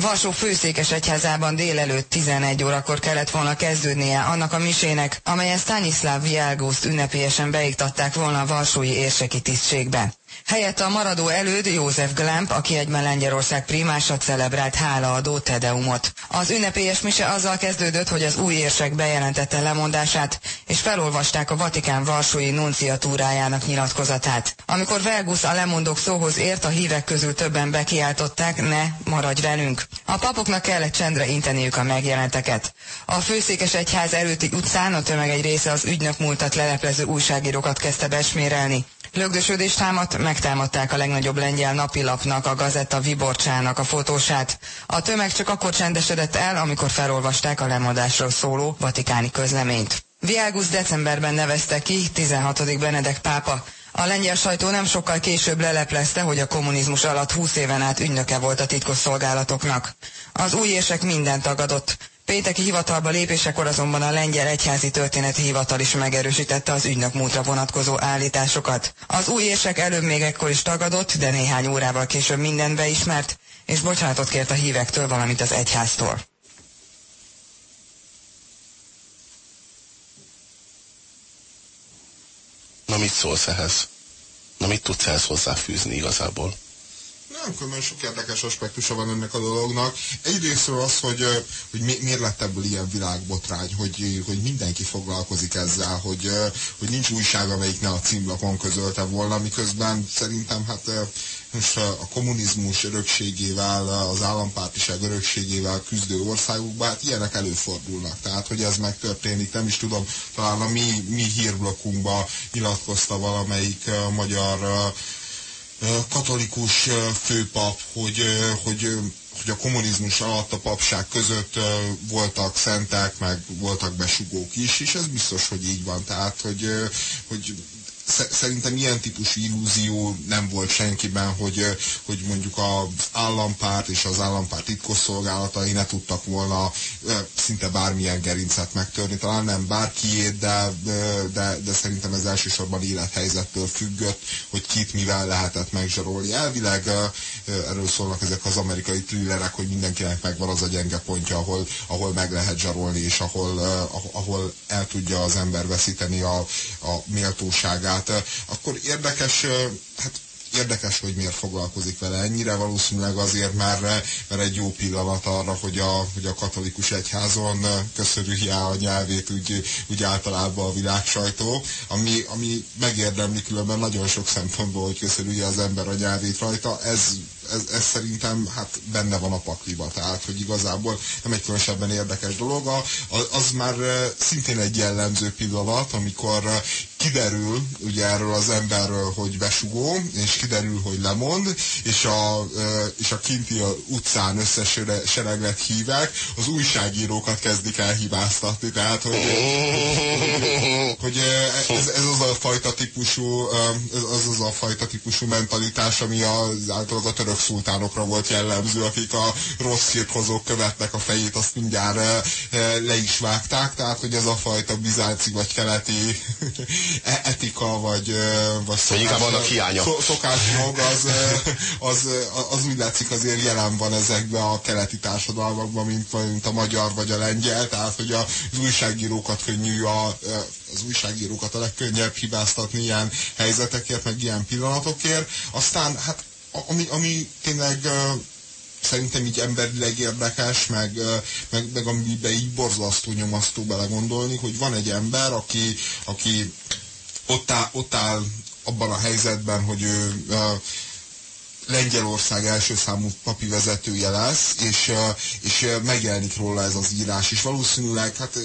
Varsó főszékes egyházában délelőtt 11 órakor kellett volna kezdődnie annak a misének, amelyen Stanislav Vielguszt ünnepélyesen beiktatták volna a varsói érseki tisztségbe. Helyette a maradó előd József Glamp, aki egyben Lengyelország primása celebrált hálaadó Tedeumot. Az ünnepélyes mise azzal kezdődött, hogy az új érsek bejelentette lemondását, és felolvasták a Vatikán Varsói nunciatúrájának nyilatkozatát. Amikor Velgus a lemondók szóhoz ért, a hívek közül többen bekiáltották, ne, maradj velünk. A papoknak kellett csendre inteniük a megjelenteket. A főszékes egyház előtti utcán a tömeg egy része az ügynök múltat leleplező újságírókat kezdte besmérelni. Lögdösödés támadt, megtámadták a legnagyobb lengyel napilapnak, a Gazetta Viborcsának a fotósát. A tömeg csak akkor csendesedett el, amikor felolvasták a lemondásról szóló vatikáni közleményt. Viágus decemberben nevezte ki 16. Benedek pápa. A lengyel sajtó nem sokkal később leleplezte, hogy a kommunizmus alatt 20 éven át ügynöke volt a titkos szolgálatoknak. Az új ések mindent tagadott. Pénteki hivatalba lépésekor azonban a lengyel egyházi történeti hivatal is megerősítette az ügynök múltra vonatkozó állításokat. Az új érsek előbb még ekkor is tagadott, de néhány órával később mindent beismert, és bocsánatot kért a hívektől, valamint az egyháztól. Na mit szólsz ehhez? Na mit tudsz ehhez hozzáfűzni igazából? Nem, különben sok érdekes aspektusa van ennek a dolognak. Egyrésztről az, hogy, hogy mi, miért lett ebből ilyen világbotrány, hogy, hogy mindenki foglalkozik ezzel, hogy, hogy nincs újság, amelyik ne a címlapon közölte volna, miközben szerintem hát most a kommunizmus örökségével, az állampártiság örökségével küzdő országokban, hát ilyenek előfordulnak. Tehát, hogy ez megtörténik, nem is tudom, talán a mi, mi hírblokkunkban nyilatkozta valamelyik magyar katolikus főpap, hogy, hogy, hogy a kommunizmus alatt a papság között voltak szentek, meg voltak besugók is, és ez biztos, hogy így van. Tehát, hogy, hogy szerintem ilyen típusú illúzió nem volt senkiben, hogy, hogy mondjuk az állampárt és az állampárt titkosszolgálatai ne tudtak volna szinte bármilyen gerincet megtörni. Talán nem bárkiét, de, de, de szerintem ez elsősorban élethelyzettől függött, hogy kit mivel lehetett megzsarolni. Elvileg erről szólnak ezek az amerikai thrillerek, hogy mindenkinek megvan az a gyenge pontja, ahol, ahol meg lehet zsarolni, és ahol, ahol el tudja az ember veszíteni a, a méltóságát tehát akkor érdekes, hát érdekes, hogy miért foglalkozik vele. Ennyire, valószínűleg azért, mert, mert egy jó pillanat arra, hogy a, hogy a katolikus egyházon köszörülje a nyelvét úgy, úgy általában a világ sajtó, ami, ami megérdemli különben nagyon sok szempontból, hogy köszörülje az ember a nyelvét rajta, ez ez, ez szerintem hát benne van a pakliba, tehát hogy igazából nem egy különösebben érdekes dolog. A, az már szintén egy jellemző pillanat, amikor kiderül ugye erről az emberről, hogy besugó, és kiderül, hogy lemond, és a, és a kinti utcán összesereglet hívek, az újságírókat kezdik el hibáztatni, tehát hogy, hogy ez, ez az a fajta típusú, ez az a fajta típusú mentalitás, ami az általában a török szultánokra volt jellemző, akik a rossz hírhozók követnek a fejét, azt mindjárt le is vágták, tehát hogy ez a fajta bizánci vagy keleti e- etika, vagy, vagy szokás, vannak hiánya. szokásjog, az, az, az úgy látszik azért jelen van ezekben a keleti társadalmakban, mint, mint a magyar vagy a lengyel, tehát hogy az újságírókat könnyű a, az újságírókat a legkönnyebb hibáztatni ilyen helyzetekért, meg ilyen pillanatokért. Aztán hát ami, ami tényleg szerintem így emberileg érdekes, meg, meg, meg amiben így borzasztó nyomasztó belegondolni, hogy van egy ember, aki, aki ott, áll, ott áll abban a helyzetben, hogy ő Lengyelország első számú papi vezetője lesz, és, és megjelenik róla ez az írás, és valószínűleg, hát,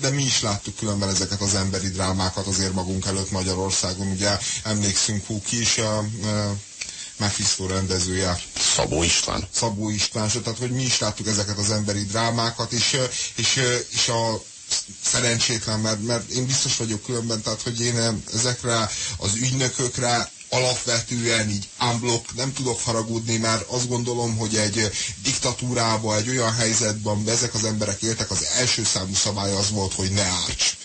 de mi is láttuk különben ezeket az emberi drámákat azért magunk előtt Magyarországon, ugye emlékszünk Húk is, Mephisto rendezője. Szabó István. Szabó István, tehát hogy mi is láttuk ezeket az emberi drámákat, és, és, és a szerencsétlen, mert, mert én biztos vagyok különben, tehát hogy én ezekre az ügynökökre alapvetően így unblock nem tudok haragudni, mert azt gondolom, hogy egy diktatúrába, egy olyan helyzetben, amiben ezek az emberek éltek, az első számú szabály az volt, hogy ne árts.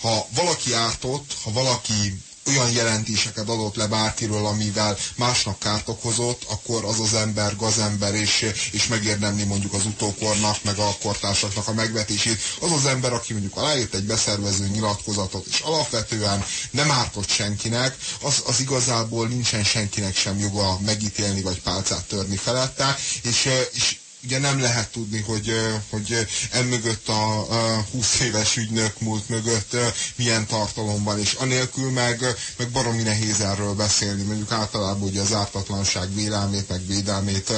Ha valaki ártott, ha valaki olyan jelentéseket adott le bárkiről, amivel másnak kárt okozott, akkor az az ember gazember, és, és megérdemli mondjuk az utókornak, meg a kortársaknak a megvetését. Az az ember, aki mondjuk aláírt egy beszervező nyilatkozatot, és alapvetően nem ártott senkinek, az, az igazából nincsen senkinek sem joga megítélni, vagy pálcát törni felette, és, és ugye nem lehet tudni, hogy, hogy emögött a, a 20 éves ügynök múlt mögött milyen tartalomban, és anélkül meg, meg baromi nehéz erről beszélni. Mondjuk általában ugye az ártatlanság vélelmét, meg védelmét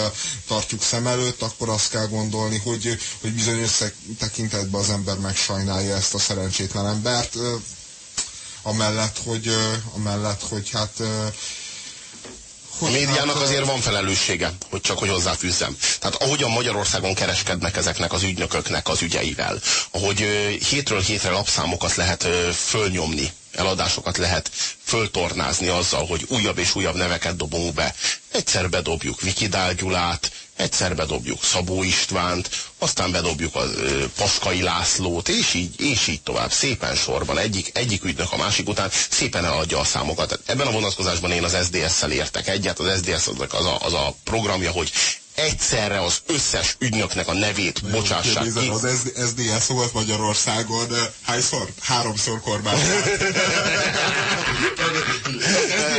tartjuk szem előtt, akkor azt kell gondolni, hogy, hogy bizonyos tekintetben az ember megsajnálja ezt a szerencsétlen embert, amellett, hogy, amellett, hogy hát a médiának azért van felelőssége, hogy csak hogy hozzáfűzzem. Tehát ahogyan Magyarországon kereskednek ezeknek az ügynököknek az ügyeivel, ahogy hétről hétre lapszámokat lehet fölnyomni, eladásokat lehet föltornázni azzal, hogy újabb és újabb neveket dobunk be. Egyszer bedobjuk Vikidál Gyulát, egyszer bedobjuk Szabó Istvánt, aztán bedobjuk a ö, Paskai Lászlót, és így, és így tovább, szépen sorban, egyik, egyik ügynök a másik után szépen eladja a számokat. Ebben a vonatkozásban én az SDS-szel értek egyet, az SDS az a, az a programja, hogy egyszerre az összes ügynöknek a nevét bocsássák ki. Az SDS volt Magyarországon hányszor? Háromszor kormány.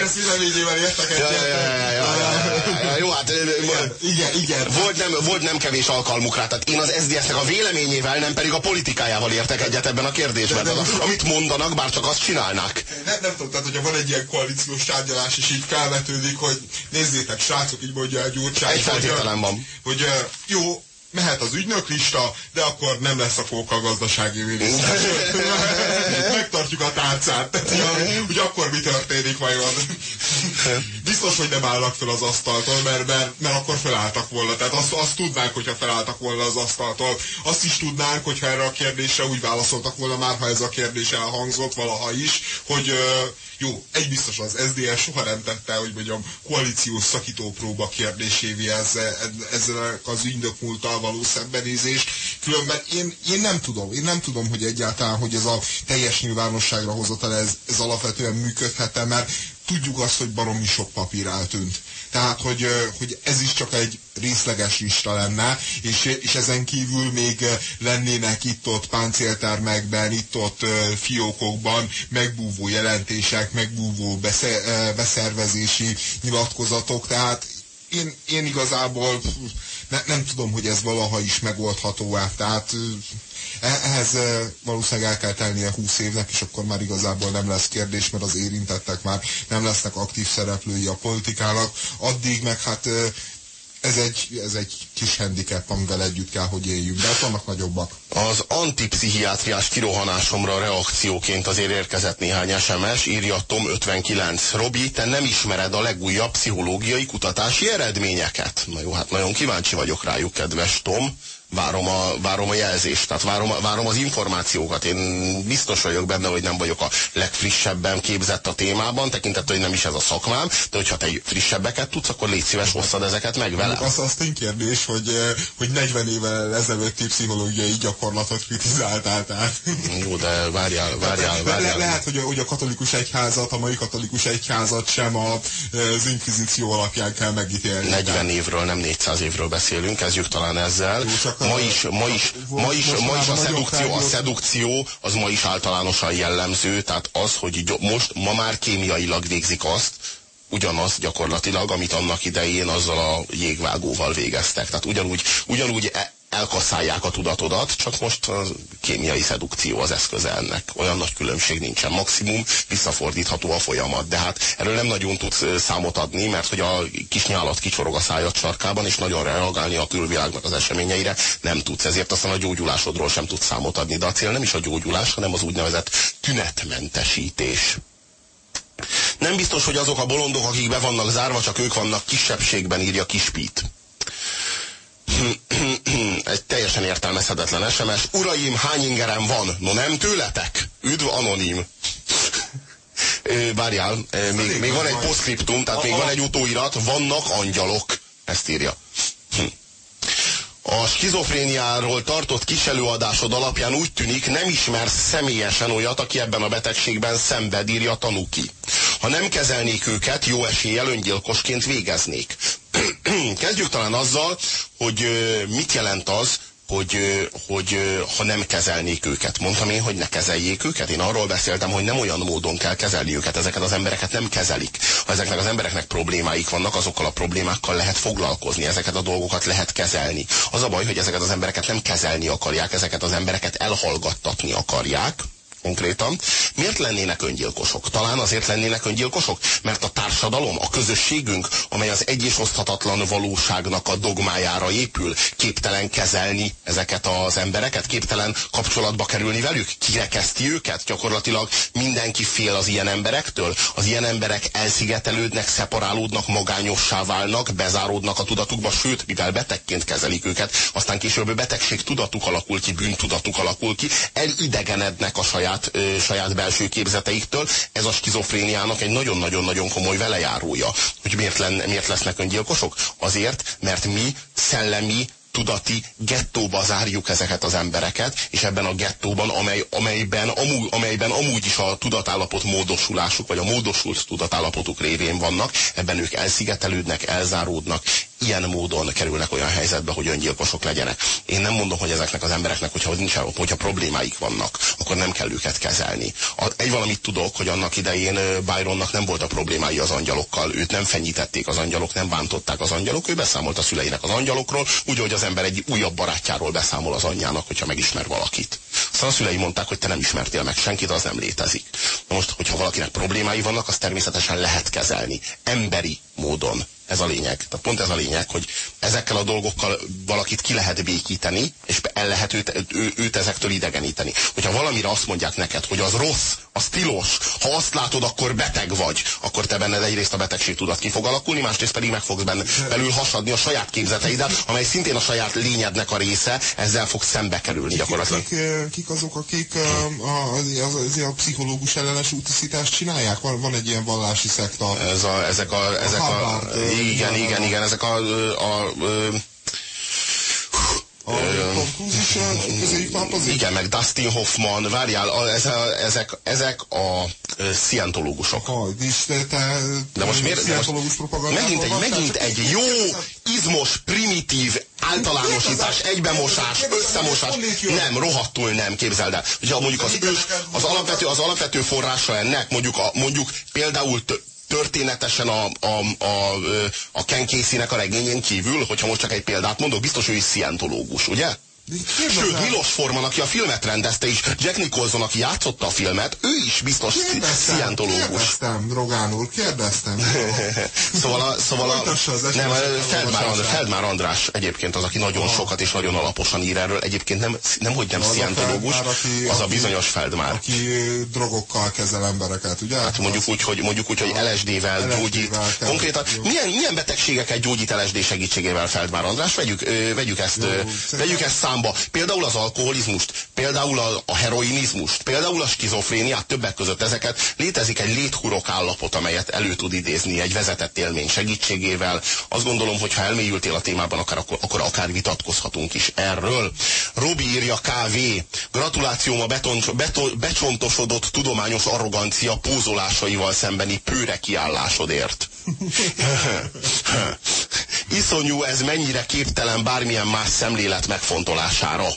SDS véleményével értek egyet. Jó, hát igen, igen, igen. Volt, nem, volt nem kevés alkalmuk rá. Tehát én az SDS-nek a véleményével, nem pedig a politikájával értek egyet ebben a kérdésben. De, de, tehát, amit mondanak, bár csak azt csinálnák. Nem, nem tudom, tehát hogyha van egy ilyen koalíciós tárgyalás, és így felvetődik, hogy nézzétek, srácok, így mondja egy Gyurcsány. Egy feltételem van. Hogy jó, mehet az ügynöklista, de akkor nem lesz a kóka gazdasági miniszter. Megtartjuk a tárcát. Tehát, hogy akkor mi történik vajon? Biztos, hogy nem állnak fel az asztaltól, mert, mert, mert akkor felálltak volna. Tehát azt, azt tudnánk, hogyha felálltak volna az asztaltól. Azt is tudnánk, hogyha erre a kérdésre úgy válaszoltak volna már, ha ez a kérdés elhangzott valaha is, hogy jó, egy biztos az SZDSZ soha nem tette, hogy mondjam, koalíciós szakítópróba kérdésévé ezzel, ezzel az ügynök múltal való szembenézést. Különben én, én nem tudom, én nem tudom, hogy egyáltalán, hogy ez a teljes nyilvánosságra hozatal ez, ez alapvetően működhet-e, mert tudjuk azt, hogy baromi sok papír eltűnt. Tehát, hogy, hogy ez is csak egy részleges lista lenne, és, és ezen kívül még lennének itt-ott páncéltermekben, itt-ott fiókokban megbúvó jelentések, megbúvó beszervezési nyilatkozatok, tehát én, én igazából ne, nem tudom, hogy ez valaha is megoldható-e. Tehát E-, ehhez valószínűleg el kell telnie 20 évnek, és akkor már igazából nem lesz kérdés, mert az érintettek már nem lesznek aktív szereplői a politikának. Addig meg hát ez egy, ez egy kis handicap, amivel együtt kell, hogy éljünk, de hát vannak nagyobbak. Az antipszichiátriás kirohanásomra reakcióként azért érkezett néhány SMS, írja Tom 59. Robi, te nem ismered a legújabb pszichológiai kutatási eredményeket? Na jó, hát nagyon kíváncsi vagyok rájuk, kedves Tom várom a, várom a jelzést, tehát várom, várom az információkat. Én biztos vagyok benne, hogy nem vagyok a legfrissebben képzett a témában, tekintettel, hogy nem is ez a szakmám, de hogyha te frisebbeket tudsz, akkor légy szíves, hosszad ezeket meg velem. Az, az tény kérdés, hogy, eh, hogy 40 évvel ezelőtti pszichológiai gyakorlatot kritizáltál, tehát. Jó, de várjál, várjál, várjál. Le, lehet, hogy a, hogy a katolikus egyházat, a mai katolikus egyházat sem a, az inkvizíció alapján kell megítélni. 40 tehát. évről, nem 400 évről beszélünk, kezdjük talán ezzel. Jó, csak ma is, ma is, ma is, ma is a szedukció, a szedukció az ma is általánosan jellemző, tehát az, hogy most ma már kémiailag végzik azt, ugyanaz gyakorlatilag, amit annak idején azzal a jégvágóval végeztek. Tehát ugyanúgy, ugyanúgy e- elkasszálják a tudatodat, csak most a kémiai szedukció az eszköze ennek. Olyan nagy különbség nincsen. Maximum visszafordítható a folyamat. De hát erről nem nagyon tudsz számot adni, mert hogy a kis nyálat kicsorog a szájad sarkában, és nagyon reagálni a külvilágnak az eseményeire nem tudsz. Ezért aztán a gyógyulásodról sem tudsz számot adni. De a cél nem is a gyógyulás, hanem az úgynevezett tünetmentesítés. Nem biztos, hogy azok a bolondok, akik be vannak zárva, csak ők vannak kisebbségben, írja Kispít. egy teljesen értelmezhetetlen SMS. Uraim, hány ingerem van? No nem tőletek? Üdv anonim. Várjál, még, még van egy poszkriptum, tehát még van egy utóirat, vannak angyalok. Ezt írja. A skizofréniáról tartott kiselőadásod alapján úgy tűnik, nem ismersz személyesen olyat, aki ebben a betegségben szenved, írja Tanuki. Ha nem kezelnék őket, jó eséllyel öngyilkosként végeznék. Kezdjük talán azzal, hogy mit jelent az, hogy, hogy ha nem kezelnék őket. Mondtam én, hogy ne kezeljék őket? Én arról beszéltem, hogy nem olyan módon kell kezelni őket. Ezeket az embereket nem kezelik. Ha ezeknek az embereknek problémáik vannak, azokkal a problémákkal lehet foglalkozni. Ezeket a dolgokat lehet kezelni. Az a baj, hogy ezeket az embereket nem kezelni akarják, ezeket az embereket elhallgattatni akarják konkrétan. Miért lennének öngyilkosok? Talán azért lennének öngyilkosok, mert a társadalom, a közösségünk, amely az egy és oszthatatlan valóságnak a dogmájára épül, képtelen kezelni ezeket az embereket, képtelen kapcsolatba kerülni velük, kirekeszti őket, gyakorlatilag mindenki fél az ilyen emberektől, az ilyen emberek elszigetelődnek, szeparálódnak, magányossá válnak, bezáródnak a tudatukba, sőt, mivel betegként kezelik őket, aztán később betegség tudatuk alakul ki, bűntudatuk alakul ki, elidegenednek a saját saját, ö, saját belső képzeteiktől. Ez a skizofréniának egy nagyon-nagyon-nagyon komoly velejárója. Hogy miért, len, miért lesznek öngyilkosok? Azért, mert mi szellemi tudati gettóba zárjuk ezeket az embereket, és ebben a gettóban, amely, amelyben, amúgy, amelyben amúgy is a tudatállapot módosulásuk, vagy a módosult tudatállapotuk révén vannak, ebben ők elszigetelődnek, elzáródnak, ilyen módon kerülnek olyan helyzetbe, hogy öngyilkosok legyenek. Én nem mondom, hogy ezeknek az embereknek, hogyha, nincs, hogyha problémáik vannak, akkor nem kell őket kezelni. A, egy valamit tudok, hogy annak idején Byronnak nem volt a problémái az angyalokkal, őt nem fenyítették az angyalok, nem bántották az angyalok, ő beszámolt a szüleinek az angyalokról, úgy, hogy az ember egy újabb barátjáról beszámol az anyjának, hogyha megismer valakit. Aztán a szülei mondták, hogy te nem ismertél meg senkit, az nem létezik. Na most, hogyha valakinek problémái vannak, azt természetesen lehet kezelni. Emberi módon ez a lényeg. Tehát pont ez a lényeg, hogy ezekkel a dolgokkal valakit ki lehet békíteni, és el lehet őt, ő, őt ezektől idegeníteni. Hogyha valamire azt mondják neked, hogy az rossz, az tilos, ha azt látod, akkor beteg vagy, akkor te benned egyrészt a betegség tudat ki fog alakulni, másrészt pedig meg fogsz benne, belül hasadni a saját képzeteidet, amely szintén a saját lényednek a része, ezzel fog szembe kerülni gyakorlatilag. Kik, kik azok, akik a, az, az, a pszichológus ellenes útiszítást csinálják? Van, van egy ilyen vallási szekta. Ez a, ezek a, ezek a, igen, igen, igen, ezek a, a, a a Tom Cruise is közéjük? Igen, meg Dustin Hoffman, várjál, a, ez a, ezek, ezek a szientológusok. De most miért? De most megint egy, megint egy jó, izmos, primitív, általánosítás, egybemosás, összemosás. Nem, rohadtul nem, képzeld el. Ugye mondjuk az, ős, az, alapvető, az alapvető forrása ennek, mondjuk, a, mondjuk például történetesen a, a, a, a Ken Casey-nek a regényén kívül, hogyha most csak egy példát mondok, biztos ő is szientológus, ugye? Sőt, Milos Forman, aki a filmet rendezte, és Jack Nicholson, aki játszotta a filmet, ő is biztos szientológus. Kérdeztem, Rogán úr, kérdeztem. szóval a, szóval a, nem, Feldmár, András, Feldmár András egyébként az, aki nagyon sokat és nagyon alaposan ír erről. Egyébként nem, nem hogy nem szientológus, az a bizonyos Feldmár. Aki drogokkal kezel embereket, ugye? Hát mondjuk úgy, hogy, mondjuk úgy, hogy LSD-vel gyógyít. Konkrétan milyen, milyen betegségeket gyógyít LSD segítségével Feldmár András? Vegyük, vegyük ezt, vegyük ezt szám számba. Például az alkoholizmust, például a, a heroinizmust, például a skizofréniát, többek között ezeket. Létezik egy léthurok állapot, amelyet elő tud idézni egy vezetett élmény segítségével. Azt gondolom, hogy ha elmélyültél a témában, akár, akkor, akár vitatkozhatunk is erről. Robi írja KV. Gratulációm a beton, beton, becsontosodott tudományos arrogancia pózolásaival szembeni pőre kiállásodért. Iszonyú ez mennyire képtelen bármilyen más szemlélet megfontolására.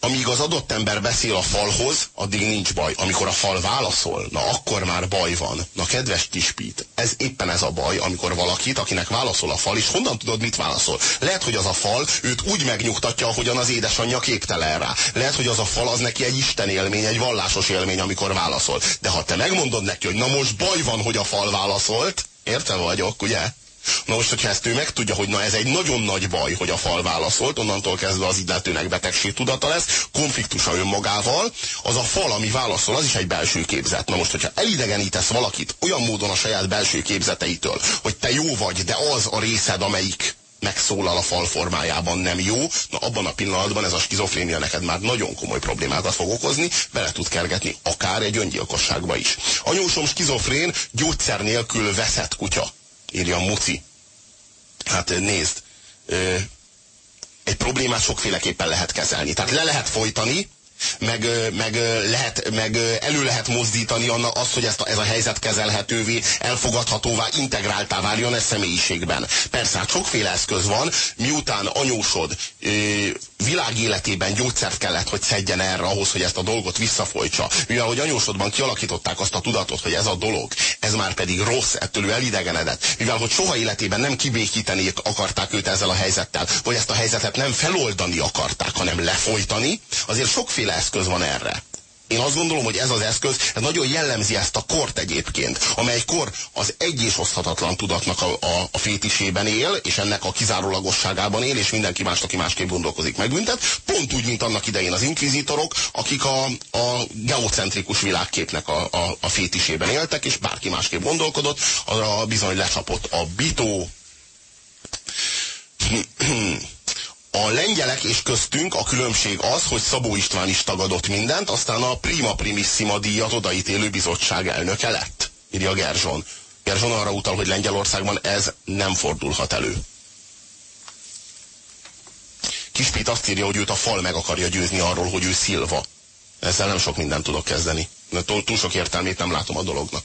Amíg az adott ember beszél a falhoz, addig nincs baj. Amikor a fal válaszol, na akkor már baj van. Na kedves kispít, ez éppen ez a baj, amikor valakit, akinek válaszol a fal, és honnan tudod, mit válaszol? Lehet, hogy az a fal őt úgy megnyugtatja, ahogyan az édesanyja képtelen rá. Lehet, hogy az a fal az neki egy isten élmény, egy vallásos élmény, amikor válaszol. De ha te megmondod neki, hogy na most baj van, hogy a fal válaszolt, érte vagyok, ugye? Na most, hogyha ezt ő megtudja, hogy na ez egy nagyon nagy baj, hogy a fal válaszolt, onnantól kezdve az illetőnek betegség tudata lesz, konfliktusa önmagával, az a fal, ami válaszol, az is egy belső képzet. Na most, hogyha elidegenítesz valakit olyan módon a saját belső képzeteitől, hogy te jó vagy, de az a részed, amelyik megszólal a fal formájában nem jó, na abban a pillanatban ez a skizofrénia neked már nagyon komoly problémákat fog okozni, bele tud kergetni akár egy öngyilkosságba is. Anyósom skizofrén, gyógyszer nélkül veszett kutya, írja a Muci. Hát nézd, egy problémát sokféleképpen lehet kezelni. Tehát le lehet folytani, meg, meg, lehet, meg elő lehet mozdítani anna, azt, hogy ezt a, ez a helyzet kezelhetővé, elfogadhatóvá, integráltá váljon ez személyiségben. Persze, hát sokféle eszköz van, miután anyósod ö, világ életében gyógyszert kellett, hogy szedjen erre ahhoz, hogy ezt a dolgot visszafolytsa. Mivel, hogy anyósodban kialakították azt a tudatot, hogy ez a dolog, ez már pedig rossz, ettől ő elidegenedett. Mivel, hogy soha életében nem kibékíteni akarták őt ezzel a helyzettel, vagy ezt a helyzetet nem feloldani akarták, hanem lefolytani, azért sokféle eszköz van erre. Én azt gondolom, hogy ez az eszköz ez nagyon jellemzi ezt a kort egyébként, amely kor az egy és oszthatatlan tudatnak a, a, a fétisében él, és ennek a kizárólagosságában él, és mindenki más, aki másképp gondolkozik, megbüntet. Pont úgy, mint annak idején az inkvizitorok, akik a, a geocentrikus világképnek a, a, a fétisében éltek, és bárki másképp gondolkodott, arra bizony lecsapott a bitó a lengyelek és köztünk a különbség az, hogy Szabó István is tagadott mindent, aztán a Prima Primissima díjat odaítélő bizottság elnöke lett, írja Gerzson. Gerzson arra utal, hogy Lengyelországban ez nem fordulhat elő. Kispít azt írja, hogy őt a fal meg akarja győzni arról, hogy ő szilva. Ezzel nem sok mindent tudok kezdeni. Túl, túl sok értelmét nem látom a dolognak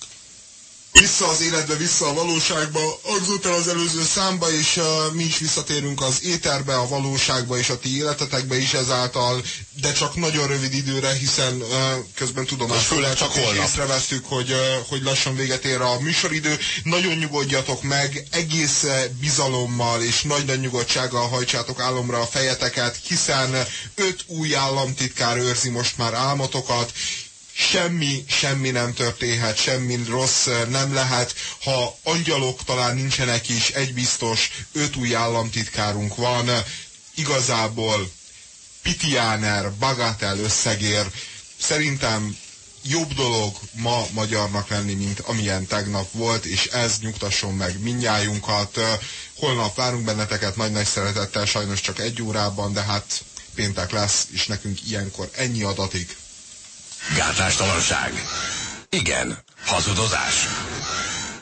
vissza az életbe, vissza a valóságba, hangzott el az előző számba, és uh, mi is visszatérünk az éterbe, a valóságba és a ti életetekbe is ezáltal, de csak nagyon rövid időre, hiszen uh, közben tudom, hogy főleg csak holnap. észrevesztük, hogy, uh, hogy lassan véget ér a műsoridő. Nagyon nyugodjatok meg, egész bizalommal és nagy-nagy nyugodtsággal hajtsátok álomra a fejeteket, hiszen öt új államtitkár őrzi most már álmotokat, semmi, semmi nem történhet, semmi rossz nem lehet. Ha angyalok talán nincsenek is, egy biztos, öt új államtitkárunk van, igazából pitiáner, bagatel összegér, szerintem jobb dolog ma magyarnak lenni, mint amilyen tegnap volt, és ez nyugtasson meg minnyájunkat. Holnap várunk benneteket nagy-nagy szeretettel, sajnos csak egy órában, de hát péntek lesz, és nekünk ilyenkor ennyi adatik. Gátlástalanság. Igen. Hazudozás.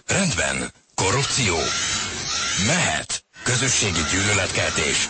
Rendben. Korrupció. Mehet. Közösségi gyűlöletkeltés.